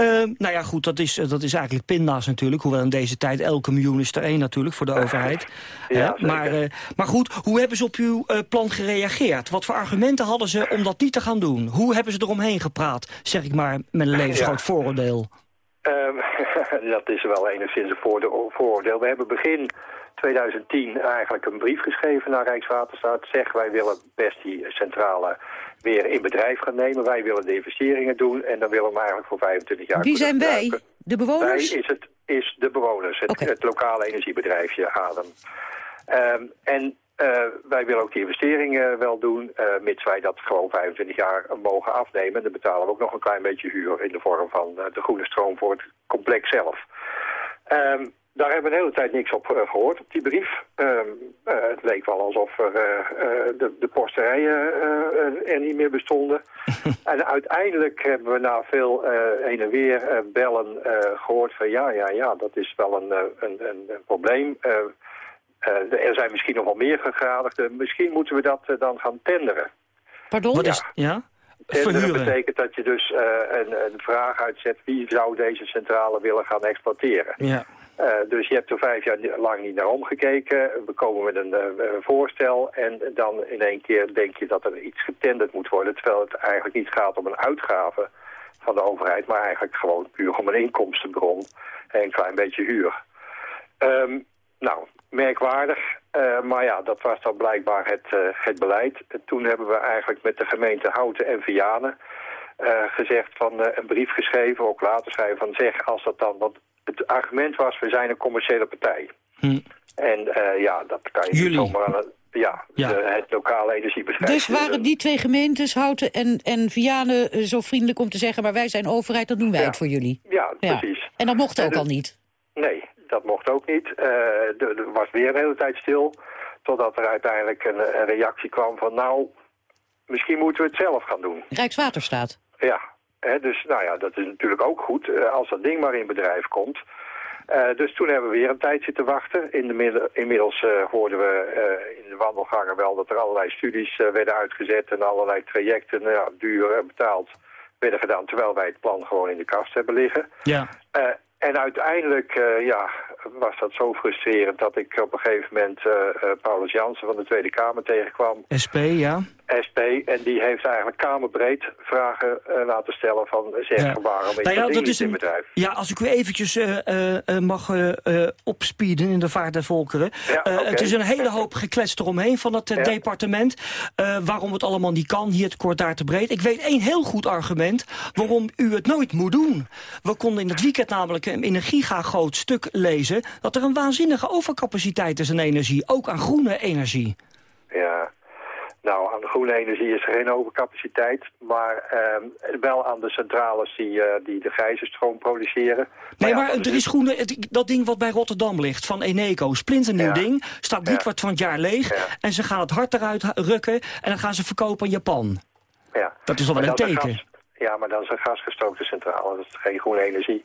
Uh, nou ja, goed, dat is, dat is eigenlijk pinda's natuurlijk. Hoewel in deze tijd elke miljoen is er één natuurlijk voor de overheid. ja, maar, uh, maar goed, hoe hebben ze op uw plan gereageerd? Wat voor argumenten hadden ze om dat niet te gaan doen? Hoe hebben ze eromheen gepraat, zeg ik maar, met een levensgroot ja. vooroordeel? Um, dat is wel enigszins een vooroordeel. We hebben begin 2010 eigenlijk een brief geschreven naar Rijkswaterstaat. Zeg, wij willen best die centrale weer in bedrijf gaan nemen. Wij willen de investeringen doen en dan willen we eigenlijk voor 25 jaar Wie zijn wij? De bewoners? Wij is, het, is de bewoners, het, het lokale energiebedrijfje Adem. Ehm, en eh, wij willen ook die investeringen wel doen, eh, mits wij dat gewoon 25 jaar mogen afnemen. En dan betalen we ook nog een klein beetje huur in de vorm van eh, de groene stroom voor het complex zelf. Ehm, daar hebben we de hele tijd niks op eh, gehoord, op die brief. Ehm, eh, het leek wel alsof er, eh, eh, de, de posterijen eh, er niet meer bestonden. en uiteindelijk hebben we na veel eh, heen en weer eh, bellen eh, gehoord van ja, ja, ja, dat is wel een, eh, een, een, een probleem. Eh, eh, er zijn misschien nog wel meer gegradigden. Misschien moeten we dat dan gaan tenderen. Pardon? Wat is, ja? Tenderen betekent dat je dus eh, een, een vraag uitzet... wie zou deze centrale willen gaan exploiteren. Ja. Eh, dus je hebt er vijf jaar lang niet naar omgekeken. We komen met een eh, voorstel en dan in één keer denk je dat er iets getenderd moet worden... terwijl het eigenlijk niet gaat om een uitgave van de overheid... maar eigenlijk gewoon puur om een inkomstenbron en een klein beetje huur. Ehm, nou, merkwaardig. Eh, maar ja, dat was dan blijkbaar het, het beleid. En toen hebben we eigenlijk met de gemeente Houten en Vianen... gezegd van een brief geschreven, ook later schrijven van zeg als dat dan... Want het argument was, we zijn een commerciële partij. Hm. En eh, ja, dat kan je Jullie? niet zomaar aan een, ja, Ja. de- het lokale energiebedrijf. Dus waren die twee gemeentes, Houten en, en Vianen, eh, zo vriendelijk om te zeggen... maar wij zijn overheid, dan doen wij Ja. het voor jullie. Ja, precies. En dat mocht ook al niet. Nee, dat mocht ook niet. Eh, er er was weer een hele tijd stil. Totdat er uiteindelijk een, een reactie kwam van... nou, misschien moeten we het zelf gaan doen. Rijkswaterstaat. Ja, hè, dus nou ja, dat is natuurlijk ook goed eh, als dat ding maar in bedrijf komt. Eh, dus toen hebben we weer een tijd zitten wachten. In de midden, inmiddels eh, hoorden we in de wandelgangen wel dat er allerlei studies werden uitgezet... en allerlei trajecten, nou ja, duur en betaald, werden gedaan... terwijl wij het plan gewoon in de kast hebben liggen. Ja. En uiteindelijk ja, was dat zo frustrerend dat ik op een gegeven moment Paulus Jansen van de Tweede Kamer tegenkwam. SP, ja. SP, en die heeft eigenlijk kamerbreed vragen eh, laten stellen van zeg Ja. waarom is Nou ja, dat is een- bedrijf? Ja, als ik u eventjes eh, eh, eh, mag eh, eh, opspieden in de vaart der volkeren. Eh. Het is een hele hoop geklets eromheen van het eh, departement. eh, waarom het allemaal niet kan, hier te kort, daar te breed. Ik weet één heel goed argument waarom u het nooit moet doen. We konden in het weekend namelijk eh, in een gigagroot stuk lezen... dat er een waanzinnige overcapaciteit is aan energie, ook aan groene energie. Ja, nou aan de groene energie is er geen overcapaciteit, maar ehm, wel aan de centrales die, eh, die de grijze stroom produceren. Nee, ja, maar is er is groene, het- dat ding wat bij Rotterdam ligt, van Eneco, splinternieuw ding, staat drie kwart van het jaar leeg. En ze gaan het hard eruit rukken en dan gaan ze verkopen aan Japan. Ja. Dat is wel Maar een teken. gas- ja, maar dat is een gasgestookte centrale. Dat is geen groene energie.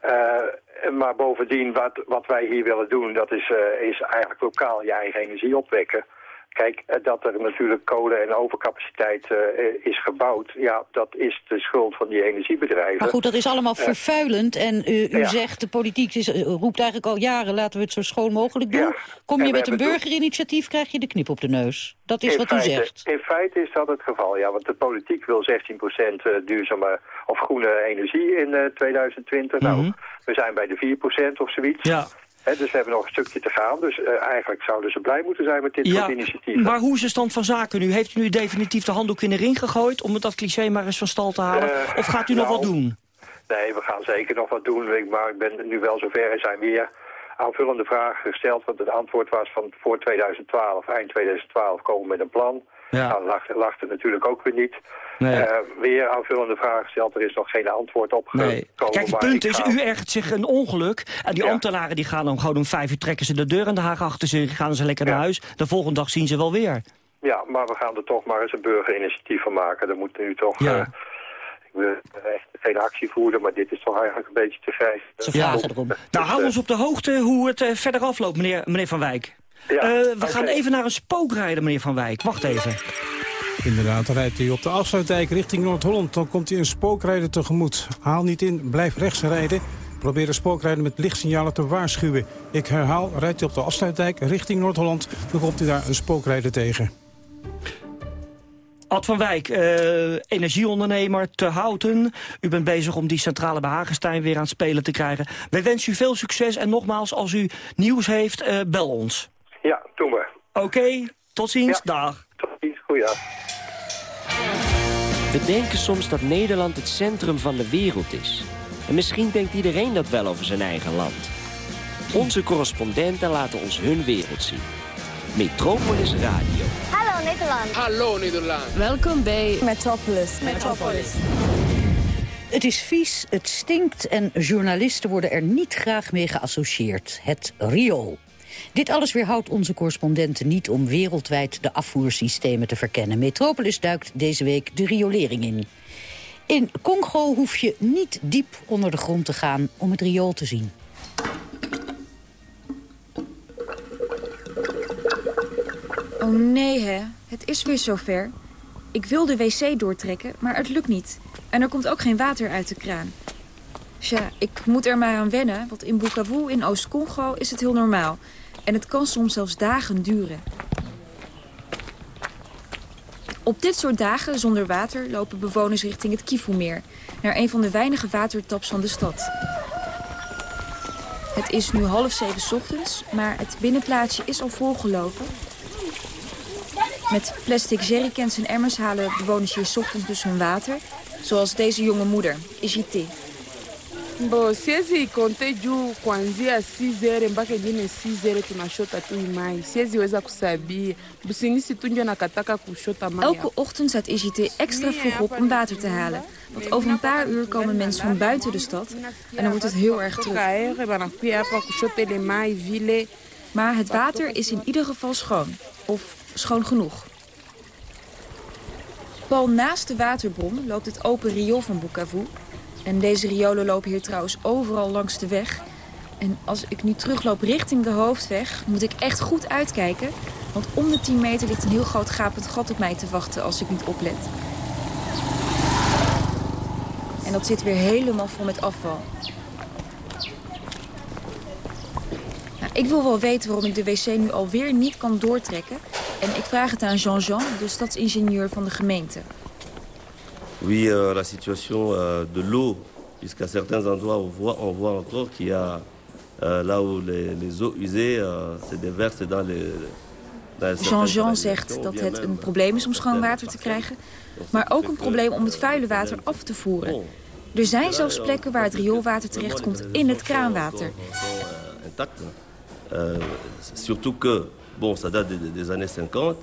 Eh, maar bovendien, wat, wat wij hier willen doen, dat is, eh, is eigenlijk lokaal je eigen energie opwekken. Kijk, eh, dat er natuurlijk kolen- en overcapaciteit eh, is gebouwd, ja, dat is de schuld van die energiebedrijven. Maar goed, dat is allemaal Eh, vervuilend. En u, u ja. zegt, de politiek is, eh, roept eigenlijk al jaren... laten we het zo schoon mogelijk doen. Kom je met een burgerinitiatief, krijg je de knip op de neus. Dat is in wat feite, u zegt. In feite is dat het geval, ja. Want de politiek wil 16% eh, duurzame of groene energie in eh, 2020. Nou, we zijn bij de 4% of zoiets. Ja. Dus we hebben nog een stukje te gaan. Dus eh, eigenlijk zouden ze blij moeten zijn met dit Ja, soort initiatieven. maar hoe is de stand van zaken nu? Heeft u nu definitief de handdoek in de ring gegooid om dat cliché maar eens van stal te halen? Eh, of gaat u nog nou, wat doen? Nee, we gaan zeker nog wat doen. Maar ik ben nu wel zover. Er zijn weer aanvullende vragen gesteld. Want het antwoord was van voor 2012, eind 2012 komen we met een plan. Ja. Lag er natuurlijk ook weer niet. Nee. Eh, weer aanvullende vragen gesteld. Er is nog geen antwoord op Nee. gekomen. Kijk, het punt is, ga- u ergert zich een ongeluk. En die ambtenaren die gaan dan gewoon om vijf uur trekken ze de deur in de Haag achter zich. Gaan ze lekker naar huis. De volgende dag zien ze wel weer. Ja, maar we gaan er toch maar eens een burgerinitiatief van maken. Er moet nu toch... Ja. eh, ik wil echt geen actie voeren, maar dit is toch eigenlijk een beetje te grijs. Ze erom. Nou, hou ons op de hoogte hoe het eh, verder afloopt, meneer, meneer Van Wijk. Ja, Eh, we gaan even naar een spookrijden, meneer Van Wijk. Wacht even. Inderdaad, dan rijdt hij op de afsluitdijk richting Noord-Holland. Dan komt hij een spookrijder tegemoet. Haal niet in, blijf rechts rijden. Probeer de spookrijder met lichtsignalen te waarschuwen. Ik herhaal, rijdt hij op de afsluitdijk richting Noord-Holland... dan komt hij daar een spookrijder tegen. Ad van Wijk, uh, energieondernemer te Houten. U bent bezig om die centrale bij Hagenstein weer aan het spelen te krijgen. Wij wensen u veel succes en nogmaals, als u nieuws heeft, uh, bel ons. Ja, doen we. Oké, tot ziens, ja. dag. Tot ziens, goeiedag. We denken soms dat Nederland het centrum van de wereld is. En misschien denkt iedereen dat wel over zijn eigen land. Onze correspondenten laten ons hun wereld zien. Metropolis Radio. Hallo Nederland. Hallo Nederland. Welkom bij Metropolis. Metropolis. Het is vies, het stinkt en journalisten worden er niet graag mee geassocieerd. Het riool. Dit alles weerhoudt onze correspondenten niet om wereldwijd de afvoersystemen te verkennen. Metropolis duikt deze week de riolering in. In Congo hoef je niet diep onder de grond te gaan om het riool te zien. Oh nee hè, het is weer zover. Ik wil de wc doortrekken, maar het lukt niet. En er komt ook geen water uit de kraan. Tja, ik moet er maar aan wennen, want in Bukavu in Oost-Congo is het heel normaal. En het kan soms zelfs dagen duren. Op dit soort dagen zonder water lopen bewoners richting het Kivu-meer... naar een van de weinige watertaps van de stad. Het is nu half zeven ochtends, maar het binnenplaatsje is al volgelopen. Met plastic jerrycans en emmers halen bewoners hier ochtends dus hun water. Zoals deze jonge moeder, Ijité. Bo, siwezi konte juu kuanzia 6 mpaka ingine 6 tunashota tu mai. Siwezi weza kusabia. Businisi tu ndio nakataka kushota mai. Elke ochtend staat Ijité extra vroeg op om water te halen. Want over een paar uur komen mensen van buiten de stad. En dan wordt het heel erg druk. Maar het water is in ieder geval schoon. Of schoon genoeg. Pal naast de waterbron loopt het open riool van Bukavu. En deze riolen lopen hier trouwens overal langs de weg. En als ik nu terugloop richting de hoofdweg, moet ik echt goed uitkijken. Want om de 10 meter ligt een heel groot gapend gat op mij te wachten als ik niet oplet. En dat zit weer helemaal vol met afval. Nou, ik wil wel weten waarom ik de wc nu alweer niet kan doortrekken. En ik vraag het aan Jean-Jean, de stadsingenieur van de gemeente. Oui, euh, la situation euh, de l'eau, puisqu'à certains endroits on voit, on voit encore qu'il y a euh, là où les, les eaux usées se déversent dans les... Jean-Jean zegt dat het een probleem is om schoon water te krijgen, maar ook een probleem om het vuile water af te voeren. Er zijn zelfs plekken waar het rioolwater terechtkomt in het kraanwater. surtout que, bon, ça date des années 50,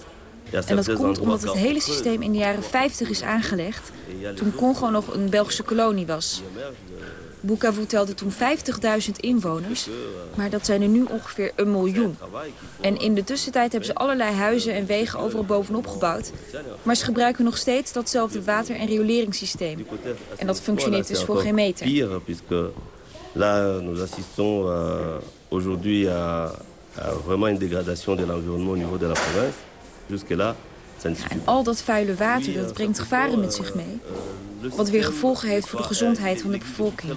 en dat komt omdat het hele systeem in de jaren 50 is aangelegd... toen Congo nog een Belgische kolonie was. Bukavu telde toen 50.000 inwoners, maar dat zijn er nu ongeveer een miljoen. En in de tussentijd hebben ze allerlei huizen en wegen overal bovenop gebouwd. Maar ze gebruiken nog steeds datzelfde water- en rioleringssysteem. En dat functioneert dus voor geen meter. Là, nous assistons aujourd'hui à vraiment une dégradation de l'environnement au niveau de la province. Ja, en al dat vuile water, dat brengt gevaren met zich mee. Wat weer gevolgen heeft voor de gezondheid van de bevolking.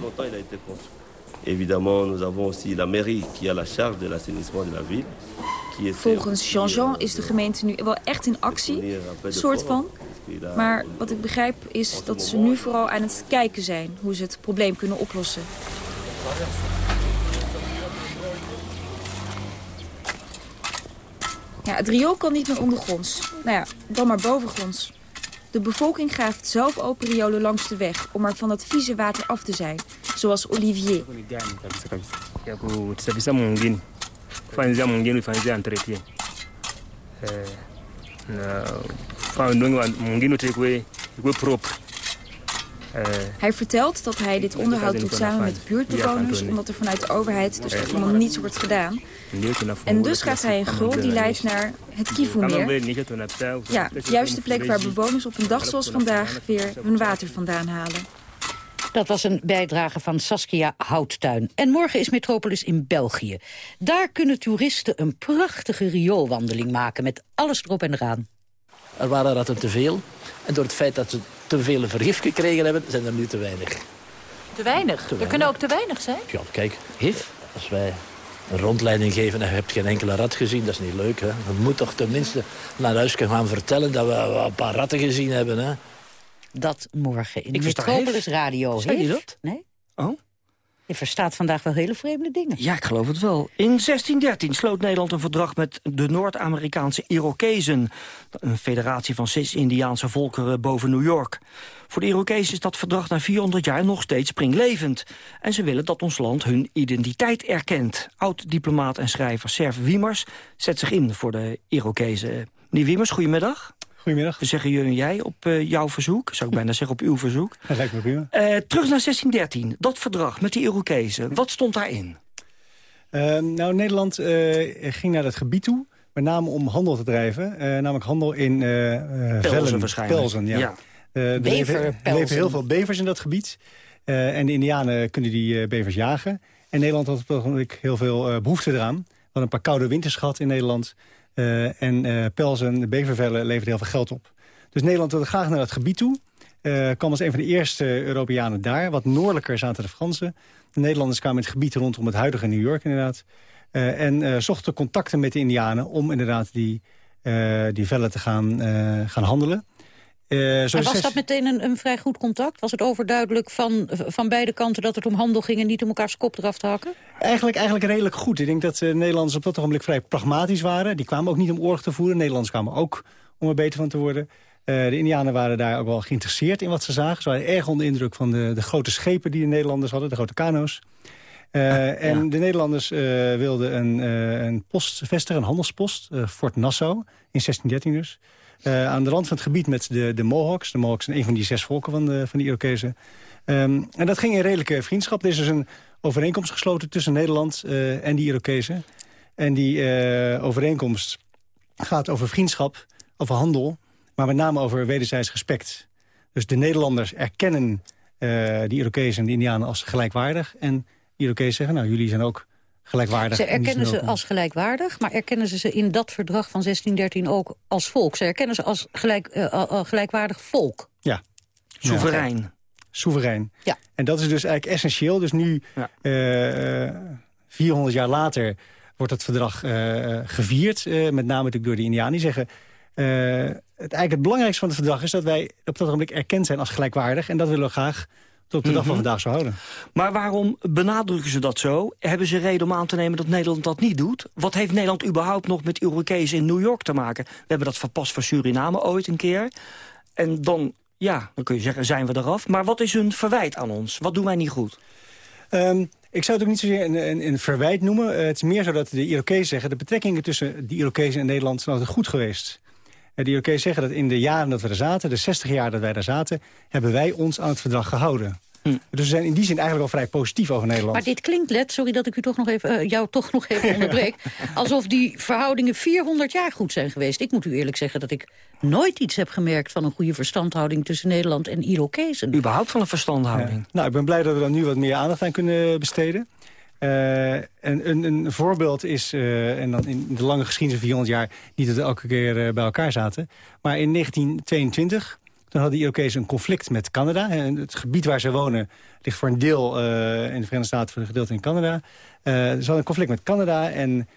Évidemment, nous avons aussi la mairie qui a la charge de l'assainissement de la ville. Volgens Jean-Jean is de gemeente nu wel echt in actie, soort van. Maar wat ik begrijp is dat ze nu vooral aan het kijken zijn hoe ze het probleem kunnen oplossen. Ja, het riool kan niet meer ondergronds. Nou ja, dan maar bovengronds. De bevolking graaft zelf open riolen langs de weg... om er van dat vieze water af te zijn. Zoals Olivier. Hij vertelt dat hij dit onderhoud doet samen met buurtbewoners... omdat er vanuit de overheid dus echt helemaal niets wordt gedaan. En dus gaat hij een gul die leidt naar het Kivu-meer. Ja, juist de plek waar bewoners op een dag zoals vandaag... weer hun water vandaan halen. Dat was een bijdrage van Saskia Houttuin. En morgen is Metropolis in België. Daar kunnen toeristen een prachtige rioolwandeling maken... met alles erop en eraan. Er waren er te veel. En door het feit dat ze te veel vergif gekregen hebben, zijn er nu te weinig. Te weinig? Te er kunnen ook te weinig zijn? Ja, kijk, HIV. Als wij een rondleiding geven en je hebt geen enkele rat gezien. Dat is niet leuk, hè. We moeten toch tenminste naar huis kunnen gaan vertellen... dat we een paar ratten gezien hebben, hè. Dat morgen in Ik versta Metropolis Hif. Radio. Zei je Hif? dat? Nee? Oh? Je verstaat vandaag wel hele vreemde dingen. Ja, ik geloof het wel. In 1613 sloot Nederland een verdrag met de Noord-Amerikaanse Irokezen. Een federatie van zes Indiaanse volkeren boven New York. Voor de Irokezen is dat verdrag na 400 jaar nog steeds springlevend. En ze willen dat ons land hun identiteit erkent. Oud-diplomaat en schrijver Serv Wiemers zet zich in voor de Irokezen. Meneer Wiemers, goedemiddag. Goedemiddag. We zeggen je en jij op eh, jouw verzoek. Zou ik bijna zeggen op uw verzoek. Dat lijkt me prima. Eh, terug naar 1613. Dat verdrag met die Irokezen. Wat stond daarin? Uh, nou, Nederland uh, ging naar dat gebied toe, met name om handel te drijven. Uh, namelijk handel in uh, Pelzen waarschijnlijk. Pelzen, ja. ja. er leven, leven heel veel bevers in dat gebied. en de indianen kunnen die bevers jagen. En Nederland had op dat moment heel veel behoefte eraan. We hadden een paar koude winters gehad in Nederland. En pelzen, de bevervellen leverden heel veel geld op. Dus Nederland wilde graag naar dat gebied toe. Uh, kwam als een van de eerste Europeanen daar. Wat noordelijker zaten de Fransen. De Nederlanders kwamen in het gebied rondom het huidige New York inderdaad. En zochten contacten met de Indianen om inderdaad die, die vellen te gaan, gaan handelen. En was dat meteen een, een, vrij goed contact? Was het overduidelijk van, van beide kanten dat het om handel ging... en niet om elkaars kop eraf te hakken? Eigenlijk, eigenlijk redelijk goed. Ik denk dat de Nederlanders op dat ogenblik vrij pragmatisch waren. Die kwamen ook niet om oorlog te voeren. Nederlanders kwamen ook om er beter van te worden. Uh, de Indianen waren daar ook wel geïnteresseerd in wat ze zagen. Ze waren erg onder indruk van de, de grote schepen die de Nederlanders hadden, de grote kano's. Uh, ah, en ja. de Nederlanders uh, wilden een, een post vestigen, een handelspost, Fort Nassau, in 1613 dus. Aan de rand van het gebied met de, de Mohawks. De Mohawks zijn een van die zes volken van de, van de Irokezen. Um, en dat ging in redelijke vriendschap. Er is dus een overeenkomst gesloten tussen Nederland en die Irokezen. En die overeenkomst gaat over vriendschap, over handel maar met name over wederzijds respect. Dus de Nederlanders erkennen de Irokezen en de Indianen als gelijkwaardig. En de Irokezen zeggen, nou, jullie zijn ook gelijkwaardig. Ze erkennen ze als gelijkwaardig, maar erkennen ze ze in dat verdrag van 1613 ook als volk? Ze erkennen ze als gelijk, uh, gelijkwaardig volk? Ja. Soeverein. Ja. Soeverein. Ja. En dat is dus eigenlijk essentieel. Dus nu, ja. uh, 400 jaar later, wordt het verdrag gevierd. met name natuurlijk door de Indianen. Die zeggen... Uh, het, eigenlijk het belangrijkste van het verdrag is dat wij op dat moment erkend zijn als gelijkwaardig. En dat willen we graag tot op de dag van vandaag zo houden. Maar waarom benadrukken ze dat zo? Hebben ze reden om aan te nemen dat Nederland dat niet doet? Wat heeft Nederland überhaupt nog met Irokezen in New York te maken? We hebben dat verpast voor Suriname ooit een keer. En dan, ja, dan kun je zeggen, zijn we eraf. Maar wat is hun verwijt aan ons? Wat doen wij niet goed? Um, ik zou het ook niet zozeer een, een, een verwijt noemen. Uh, het is meer zo dat de Irokezen zeggen... de betrekkingen tussen die Irokezen en Nederland zijn altijd goed geweest. De Irokezen zeggen dat in de jaren dat we er zaten, de 60 jaar dat wij daar zaten, hebben wij ons aan het verdrag gehouden. Hm. Dus we zijn in die zin eigenlijk wel vrij positief over Nederland. Maar dit klinkt, Let, sorry dat ik u toch nog even, uh, jou toch nog even onderbreek... alsof die verhoudingen 400 jaar goed zijn geweest. Ik moet u eerlijk zeggen dat ik nooit iets heb gemerkt... van een goede verstandhouding tussen Nederland en Irokezen. Überhaupt van een verstandhouding? Ja. Nou, ik ben blij dat we daar nu wat meer aandacht aan kunnen besteden. Uh, een, een, een, voorbeeld is, uh, en dan in de lange geschiedenis van 400 jaar... niet dat we elke keer uh, bij elkaar zaten. Maar in 1922, toen hadden de Irokezen een conflict met Canada. En het gebied waar ze wonen ligt voor een deel in de Verenigde Staten... voor een gedeelte in Canada. ze hadden een conflict met Canada en...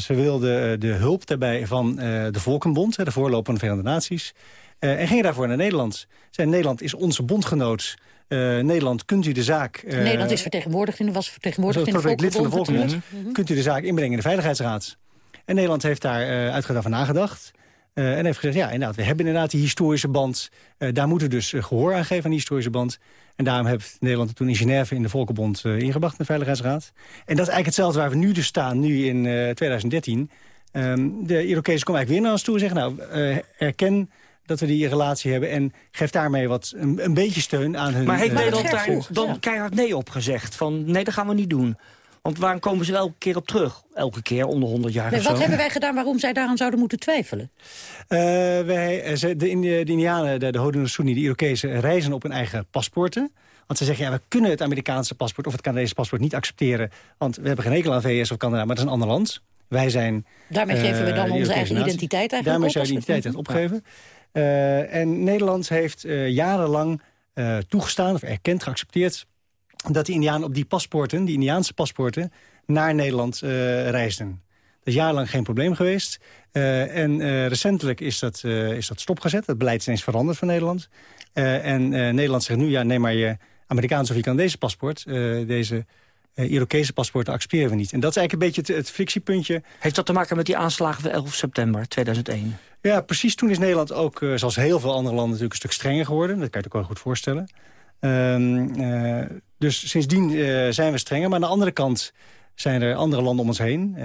ze wilden de hulp daarbij van de Volkenbond, de voorloper van de Verenigde Naties... en gingen daarvoor naar Nederland. Zijn Nederland is onze bondgenoot... Uh, Nederland, kunt u de zaak... Uh, Nederland is vertegenwoordigd in de, was vertegenwoordigd in de lid van de Volkenbond. Mm -hmm. Kunt u de zaak inbrengen in de Veiligheidsraad. En Nederland heeft daar uh, uitgebreid over nagedacht. En heeft gezegd, ja, inderdaad, we hebben inderdaad die historische band. daar moeten we dus gehoor aan geven aan die historische band. En daarom heeft Nederland het toen in Genève in de Volkenbond ingebracht in de Veiligheidsraad. En dat is eigenlijk hetzelfde waar we nu dus staan, nu in 2013. Um, de Irokezen komen eigenlijk weer naar ons toe en zeggen, nou, erken dat we die relatie hebben. En geeft daarmee wat een, een beetje steun aan hun... Maar heeft uh, Nederland daar dan keihard nee op gezegd? Van nee, dat gaan we niet doen. Want waarom komen ze er elke keer op terug? Elke keer onder 100 jaar nee, of Wat hebben wij gedaan waarom zij daaraan zouden moeten twijfelen? Uh, wij, de, de, de Indianen, de, de Haudenosaunee, de Irokezen... reizen op hun eigen paspoorten. Want ze zeggen, ja, we kunnen het Amerikaanse paspoort... of het Canadese paspoort niet accepteren. Want we hebben geen enkel aan VS of Canada, maar dat is een ander land. Wij zijn... Daarmee uh, geven we dan onze eigen identiteit eigenlijk Daarmee op, zou je identiteit opgeven. Uh, en Nederland heeft uh, jarenlang uh, toegestaan, of erkend, geaccepteerd... dat die Indianen op die paspoorten, die Indiaanse paspoorten... naar Nederland reisden. Dat is jarenlang geen probleem geweest. en recentelijk is dat, is dat stopgezet. Het beleid is ineens veranderd van Nederland. en Nederland zegt nu, ja, neem maar je Amerikaanse of je Canadese paspoort. deze uh, Irokese paspoorten accepteren we niet. En dat is eigenlijk een beetje het, het, frictiepuntje. Heeft dat te maken met die aanslagen van 11 september 2001? Ja, precies. Toen is Nederland ook, uh, zoals heel veel andere landen, natuurlijk een stuk strenger geworden. Dat kan je ook wel goed voorstellen. Um, uh, dus sindsdien zijn we strenger. Maar aan de andere kant zijn er andere landen om ons heen.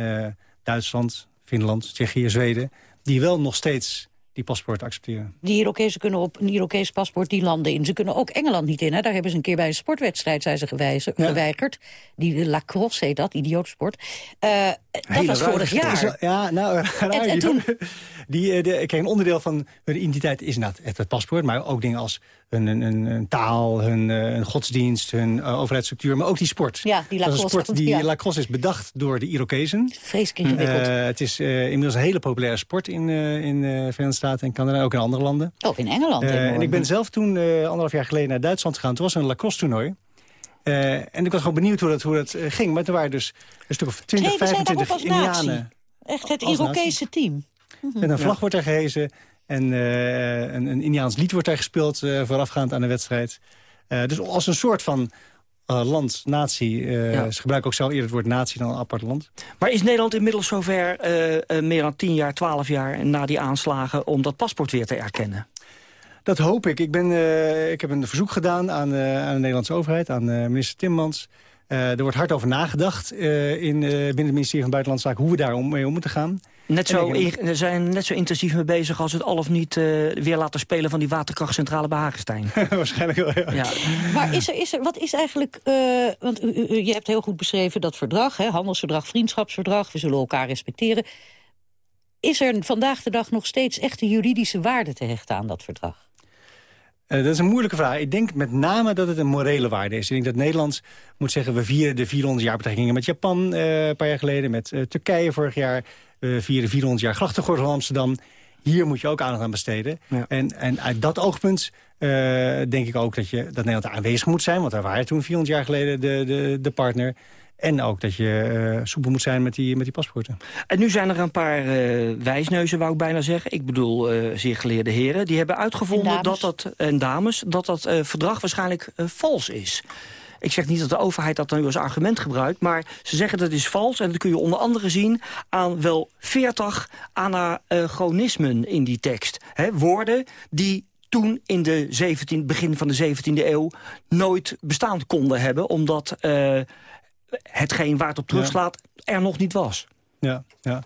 Duitsland, Finland, Tsjechië, Zweden. Die wel nog steeds die paspoort accepteren. Die Irokezen kunnen op een Irokees paspoort die landen in. Ze kunnen ook Engeland niet in. Hè? Daar hebben ze een keer bij een sportwedstrijd zijn ze gewijzen, geweigerd. Die lacrosse heet dat, idiootsport. Uh, dat was vorig jaar. ja, nou, raar, en, en toen... die, eh, de, kijk, een onderdeel van hun identiteit is inderdaad het paspoort. Maar ook dingen als hun, hun, hun taal, hun, eh, hun, godsdienst, hun uh, overheidsstructuur. Maar ook die sport. Ja, die lacrosse. Sport die ja. lacrosse is bedacht door de Irokezen. Vreselijk ingewikkeld. Uh, het is inmiddels een hele populaire sport in, in de Verenigde Staten en Canada. Ook in andere landen. Ook in Engeland. en ik ben zelf toen anderhalf jaar geleden naar Duitsland gegaan. Toen was er een lacrosse toernooi. Uh, en ik was gewoon benieuwd hoe dat, hoe dat uh, ging. Maar er waren dus een stuk of 20, nee, 25 Indianen. Echt het Irokese team. Met een vlag wordt er gehezen. En uh, een, een Indiaans lied wordt daar gespeeld voorafgaand aan de wedstrijd. dus als een soort van land, natie. Ja. Ze gebruiken ook zelf eerder het woord natie dan een apart land. Maar is Nederland inmiddels zover, meer dan 10 jaar, 12 jaar... na die aanslagen, om dat paspoort weer te erkennen? Dat hoop ik. Ik, ben, uh, ik heb een verzoek gedaan aan, uh, aan de Nederlandse overheid, aan uh, minister Timmans. er wordt hard over nagedacht in, binnen het ministerie van Buitenlandse Zaken... hoe we daar mee om moeten gaan. Net zo, ik, zijn net zo intensief mee bezig als het al of niet weer laten spelen... van die waterkrachtcentrale bij Hagestein. Waarschijnlijk wel, ja. ja. Maar is er, is er, wat is eigenlijk... want je hebt heel goed beschreven dat verdrag, hè, handelsverdrag, vriendschapsverdrag... we zullen elkaar respecteren. Is er vandaag de dag nog steeds echte juridische waarde te hechten aan dat verdrag? Uh, dat is een moeilijke vraag. Ik denk met name dat het een morele waarde is. Ik denk dat Nederland moet zeggen... we vieren de 400 jaar betrekkingen met Japan uh, een paar jaar geleden... met uh, Turkije vorig jaar. We vieren 400 jaar grachtengordel Amsterdam. Hier moet je ook aandacht aan besteden. Ja. En, en uit dat oogpunt denk ik ook dat, je, dat Nederland aanwezig moet zijn. Want daar waren toen 400 jaar geleden de, de, de partner... En ook dat je uh, soepel moet zijn met die, met die paspoorten. En nu zijn er een paar uh, wijsneuzen, wou ik bijna zeggen. Ik bedoel, uh, zeer geleerde heren. Die hebben uitgevonden dat dat, en dames, dat dat verdrag waarschijnlijk vals is. Ik zeg niet dat de overheid dat dan nu als argument gebruikt... maar ze zeggen dat het is vals en dat kun je onder andere zien... aan wel 40 anachronismen in die tekst. He, woorden die toen in de 17, begin van de 17e eeuw nooit bestaan konden hebben... omdat hetgeen waar het op terugslaat er nog niet was. Ja, ja.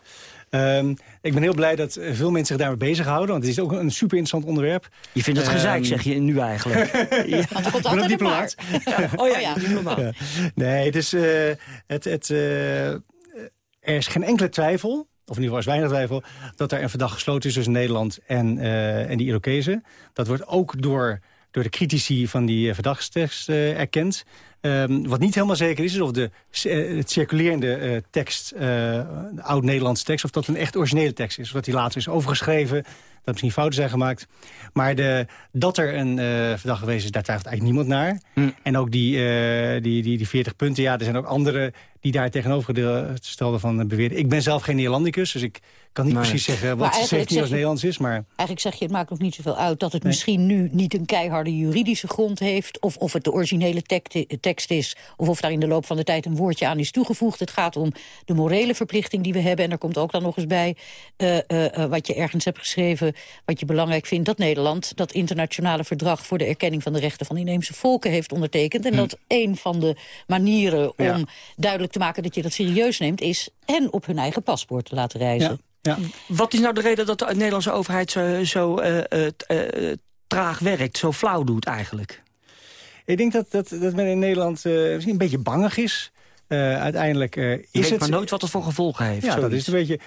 Um, ik ben heel blij dat veel mensen zich daarmee bezighouden. Want het is ook een super interessant onderwerp. Je vindt het um, gezeik, zeg je nu eigenlijk. ja. Want er komt altijd een diplomaat. Ja. Oh ja, ja. diplomaat. Ja. Nee, het is, uh, het, het, uh, er is geen enkele twijfel of in ieder geval is weinig twijfel... dat er een verdacht gesloten is tussen Nederland en, uh, en die Irokezen. Dat wordt ook door, door de critici van die verdachtstekst uh, erkend. Um, wat niet helemaal zeker is, is of de, uh, het circulerende uh, tekst, uh, de oud-Nederlandse tekst... of dat een echt originele tekst is. Of dat die later is overgeschreven, dat misschien fouten zijn gemaakt. Maar de, dat er een verdacht geweest is, daar twijfelt eigenlijk niemand naar. Hm. En ook die, die, die, die 40 punten, ja, er zijn ook andere die daar tegenover stelden van beweren. Ik ben zelf geen Nederlandicus, dus ik kan niet precies zeggen wat 17 als Nederlands is. Maar... Eigenlijk zeg je, het maakt nog niet zoveel uit dat het nee. misschien nu niet een keiharde juridische grond heeft... of, of het de originele tekst is, of of daar in de loop van de tijd een woordje aan is toegevoegd. Het gaat om de morele verplichting die we hebben. En er komt ook dan nog eens bij uh, uh, wat je ergens hebt geschreven... wat je belangrijk vindt, dat Nederland dat internationale verdrag... voor de erkenning van de rechten van inheemse volken heeft ondertekend. En hm. dat een van de manieren om ja. duidelijk te maken dat je dat serieus neemt... is hen op hun eigen paspoort te laten reizen. Ja. Ja. Wat is nou de reden dat de Nederlandse overheid zo, zo uh, uh, traag werkt, zo flauw doet eigenlijk? Ik denk dat, dat, dat men in Nederland misschien een beetje bangig is. uiteindelijk is weet het... maar nooit wat het voor gevolgen heeft. Ja, dat is een beetje...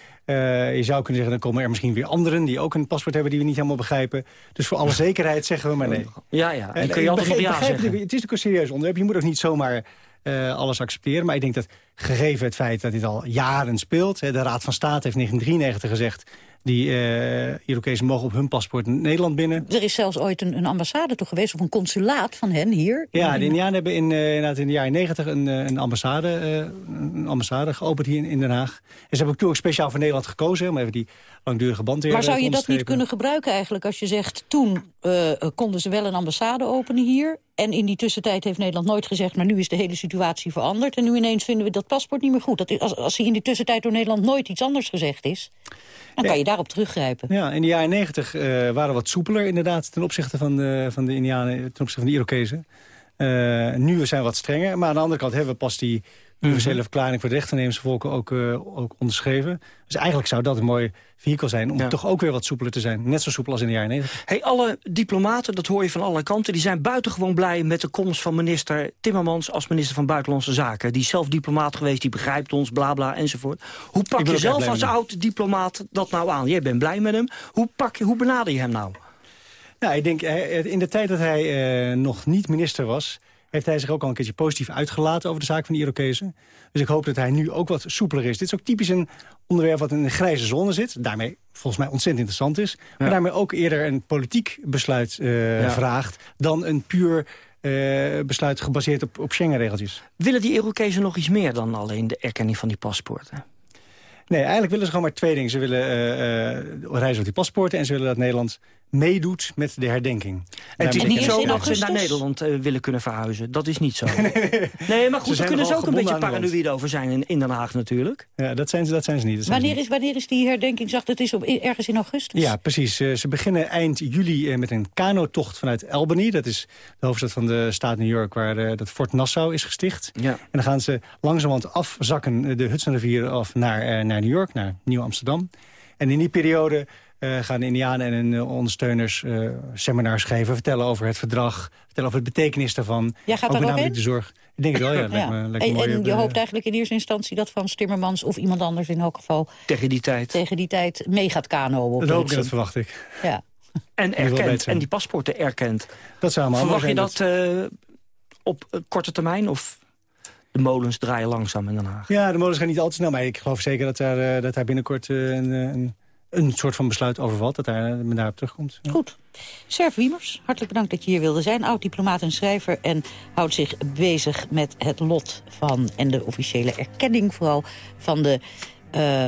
je zou kunnen zeggen, dan komen er misschien weer anderen... die ook een paspoort hebben die we niet helemaal begrijpen. Dus voor alle zekerheid zeggen we maar nee. Ja, ja. En kun je altijd begrijp, ja zeggen. Het is ook een serieus onderwerp. Je moet ook niet zomaar uh, alles accepteren. Maar ik denk dat gegeven het feit dat dit al jaren speelt... Hè, de Raad van State heeft in 1993 gezegd... Die uh, Irokezen mogen op hun paspoort Nederland binnen. Er is zelfs ooit een, een ambassade toch geweest, of een consulaat van hen hier? Ja, de Indianen hebben in, uh, in de jaren negentig een, een, ambassade, een ambassade geopend hier in Den Haag. En ze hebben ook speciaal voor Nederland gekozen, om even die langdurige band weer Maar zou je dat niet kunnen gebruiken eigenlijk als je zegt... toen konden ze wel een ambassade openen hier... En in die tussentijd heeft Nederland nooit gezegd... maar nu is de hele situatie veranderd... en nu ineens vinden we dat paspoort niet meer goed. Dat als, als in die tussentijd door Nederland nooit iets anders gezegd is... dan kan je daarop teruggrijpen. Ja, in de jaren negentig uh, waren wat soepeler inderdaad... ten opzichte van de, van de Indianen, ten opzichte van de Irokezen. Uh, nu zijn we wat strenger. Maar aan de andere kant hebben we pas die universele mhm. verklaring voor de rechtennemersvolken ook, uh, ook onderschreven. Dus eigenlijk zou dat een mooi vehikel zijn om toch ook weer wat soepeler te zijn. Net zo soepel als in de jaren 90. Hey, alle diplomaten, dat hoor je van alle kanten... die zijn buitengewoon blij met de komst van minister Timmermans... als minister van Buitenlandse Zaken. Die is zelf diplomaat geweest, die begrijpt ons, bla bla enzovoort. Hoe pak je zelf als oud-diplomaat dat nou aan? Jij bent blij met hem. Hoe, pak je, hoe benader je hem nou? Nou, ik denk, in de tijd dat hij uh, nog niet minister was heeft hij zich ook al een keertje positief uitgelaten over de zaak van de Irokezen. Dus ik hoop dat hij nu ook wat soepeler is. Dit is ook typisch een onderwerp wat in een grijze zone zit. Daarmee volgens mij ontzettend interessant is. Maar daarmee ook eerder een politiek besluit uh, vraagt... dan een puur uh, besluit gebaseerd op, op Schengen-regeltjes. Willen die Irokezen nog iets meer dan alleen de erkenning van die paspoorten? Nee, eigenlijk willen ze gewoon maar twee dingen. Ze willen uh, reizen op die paspoorten en ze willen dat Nederland meedoet met de herdenking. En het is niet zo dat ze naar Nederland uh, willen kunnen verhuizen. Dat is niet zo. nee, maar goed, daar kunnen ze ook een beetje paranoïde over zijn in, in, Den Haag natuurlijk. Ja, dat zijn ze, dat zijn ze niet. Dat zijn wanneer, Is, wanneer is die herdenking? Zag het is op, ergens in augustus? Ja, precies. Uh, ze beginnen eind juli uh, met een kanotocht vanuit Albany. Dat is de hoofdstad van de staat New York, waar dat Fort Nassau is gesticht. Ja. En dan gaan ze langzamerhand afzakken de Hudsonrivier af naar, naar New York, naar Nieuw-Amsterdam. En in die periode gaan de Indianen en hun ondersteuners uh, seminars geven. Vertellen over het verdrag. Vertellen over het betekenis daarvan. Jij gaat ook in? de zorg. Ik denk het wel, ja. ja. Me, en, en je hoopt eigenlijk in eerste instantie dat Frans Timmermans... of iemand anders in elk geval... Tegen die tijd. Tegen die tijd mee gaat kanoën. Dat hoop ik, dat verwacht ik. Ja. En erkent. En die paspoorten erkent. Dat zou allemaal Verwacht je dat, uh, op korte termijn of de molens draaien langzaam in Den Haag. Ja, de molens gaan niet al te snel. Maar ik geloof zeker dat daar, dat daar binnenkort een, een, een soort van besluit overvalt, dat daar, men daarop terugkomt. Goed. Serf Wiemers, hartelijk bedankt dat je hier wilde zijn. Oud-diplomaat en schrijver en houdt zich bezig met het lot van... en de officiële erkenning vooral van de uh,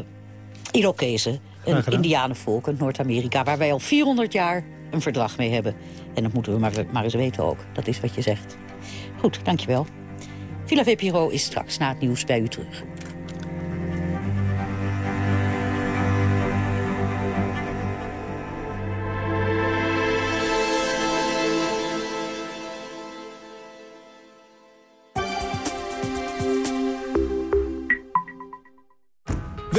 Irokezen. Een indianenvolk in Noord-Amerika... waar wij al 400 jaar een verdrag mee hebben. En dat moeten we maar, maar eens weten ook. Dat is wat je zegt. Goed, dankjewel. Villa VPRO is straks na het nieuws bij u terug.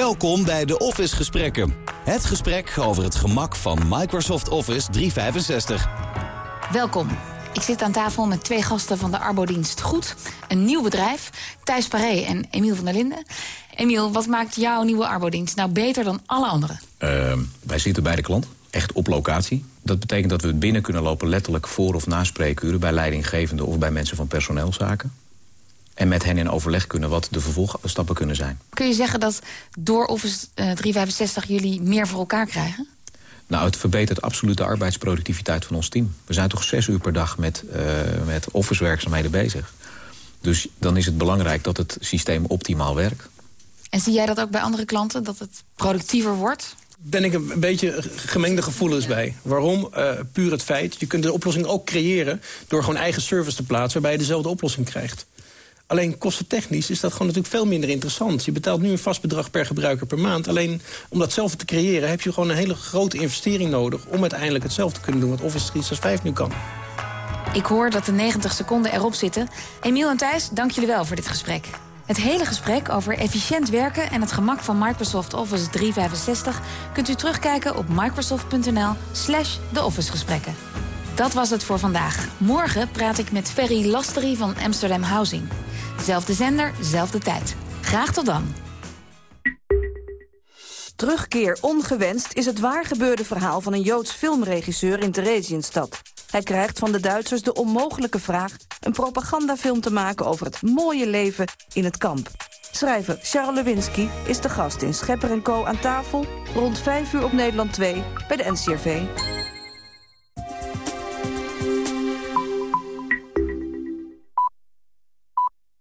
Welkom bij de Office Gesprekken. Het gesprek over het gemak van Microsoft Office 365. Welkom. Ik zit aan tafel met twee gasten van de Arbodienst Goed. Een nieuw bedrijf, Thijs Paré en Emiel van der Linden. Emiel, wat maakt jouw nieuwe Arbodienst nou beter dan alle anderen? Uh, wij zitten bij de klant, echt op locatie. Dat betekent dat we binnen kunnen lopen letterlijk voor of na spreekuren... bij leidinggevenden of bij mensen van personeelszaken. En met hen in overleg kunnen wat de vervolgstappen kunnen zijn. Kun je zeggen dat door Office 365 eh, jullie meer voor elkaar krijgen? Nou, het verbetert absoluut de arbeidsproductiviteit van ons team. We zijn toch zes uur per dag met, uh, met office-werkzaamheden bezig. Dus dan is het belangrijk dat het systeem optimaal werkt. En zie jij dat ook bij andere klanten, dat het productiever wordt? ben ik een beetje gemengde gevoelens bij. Waarom? Uh, puur het feit, je kunt de oplossing ook creëren... door gewoon eigen service te plaatsen waarbij je dezelfde oplossing krijgt. Alleen kostentechnisch is dat gewoon natuurlijk veel minder interessant. Je betaalt nu een vast bedrag per gebruiker per maand. Alleen om dat zelf te creëren heb je gewoon een hele grote investering nodig... om uiteindelijk hetzelfde te kunnen doen wat Office 365 nu kan. Ik hoor dat de 90 seconden erop zitten. Emiel en Thijs, dank jullie wel voor dit gesprek. Het hele gesprek over efficiënt werken en het gemak van Microsoft Office 365... kunt u terugkijken op microsoft.nl slash de Office-gesprekken. Dat was het voor vandaag. Morgen praat ik met Ferry Lastery van Amsterdam Housing. Zelfde zender, zelfde tijd. Graag tot dan. Terugkeer ongewenst is het waargebeurde verhaal van een Joods filmregisseur in Theresienstad. Hij krijgt van de Duitsers de onmogelijke vraag een propagandafilm te maken over het mooie leven in het kamp. Schrijver Charles Lewinsky is de gast in Schepper Co. aan tafel... rond 5 uur op Nederland 2 bij de NCRV.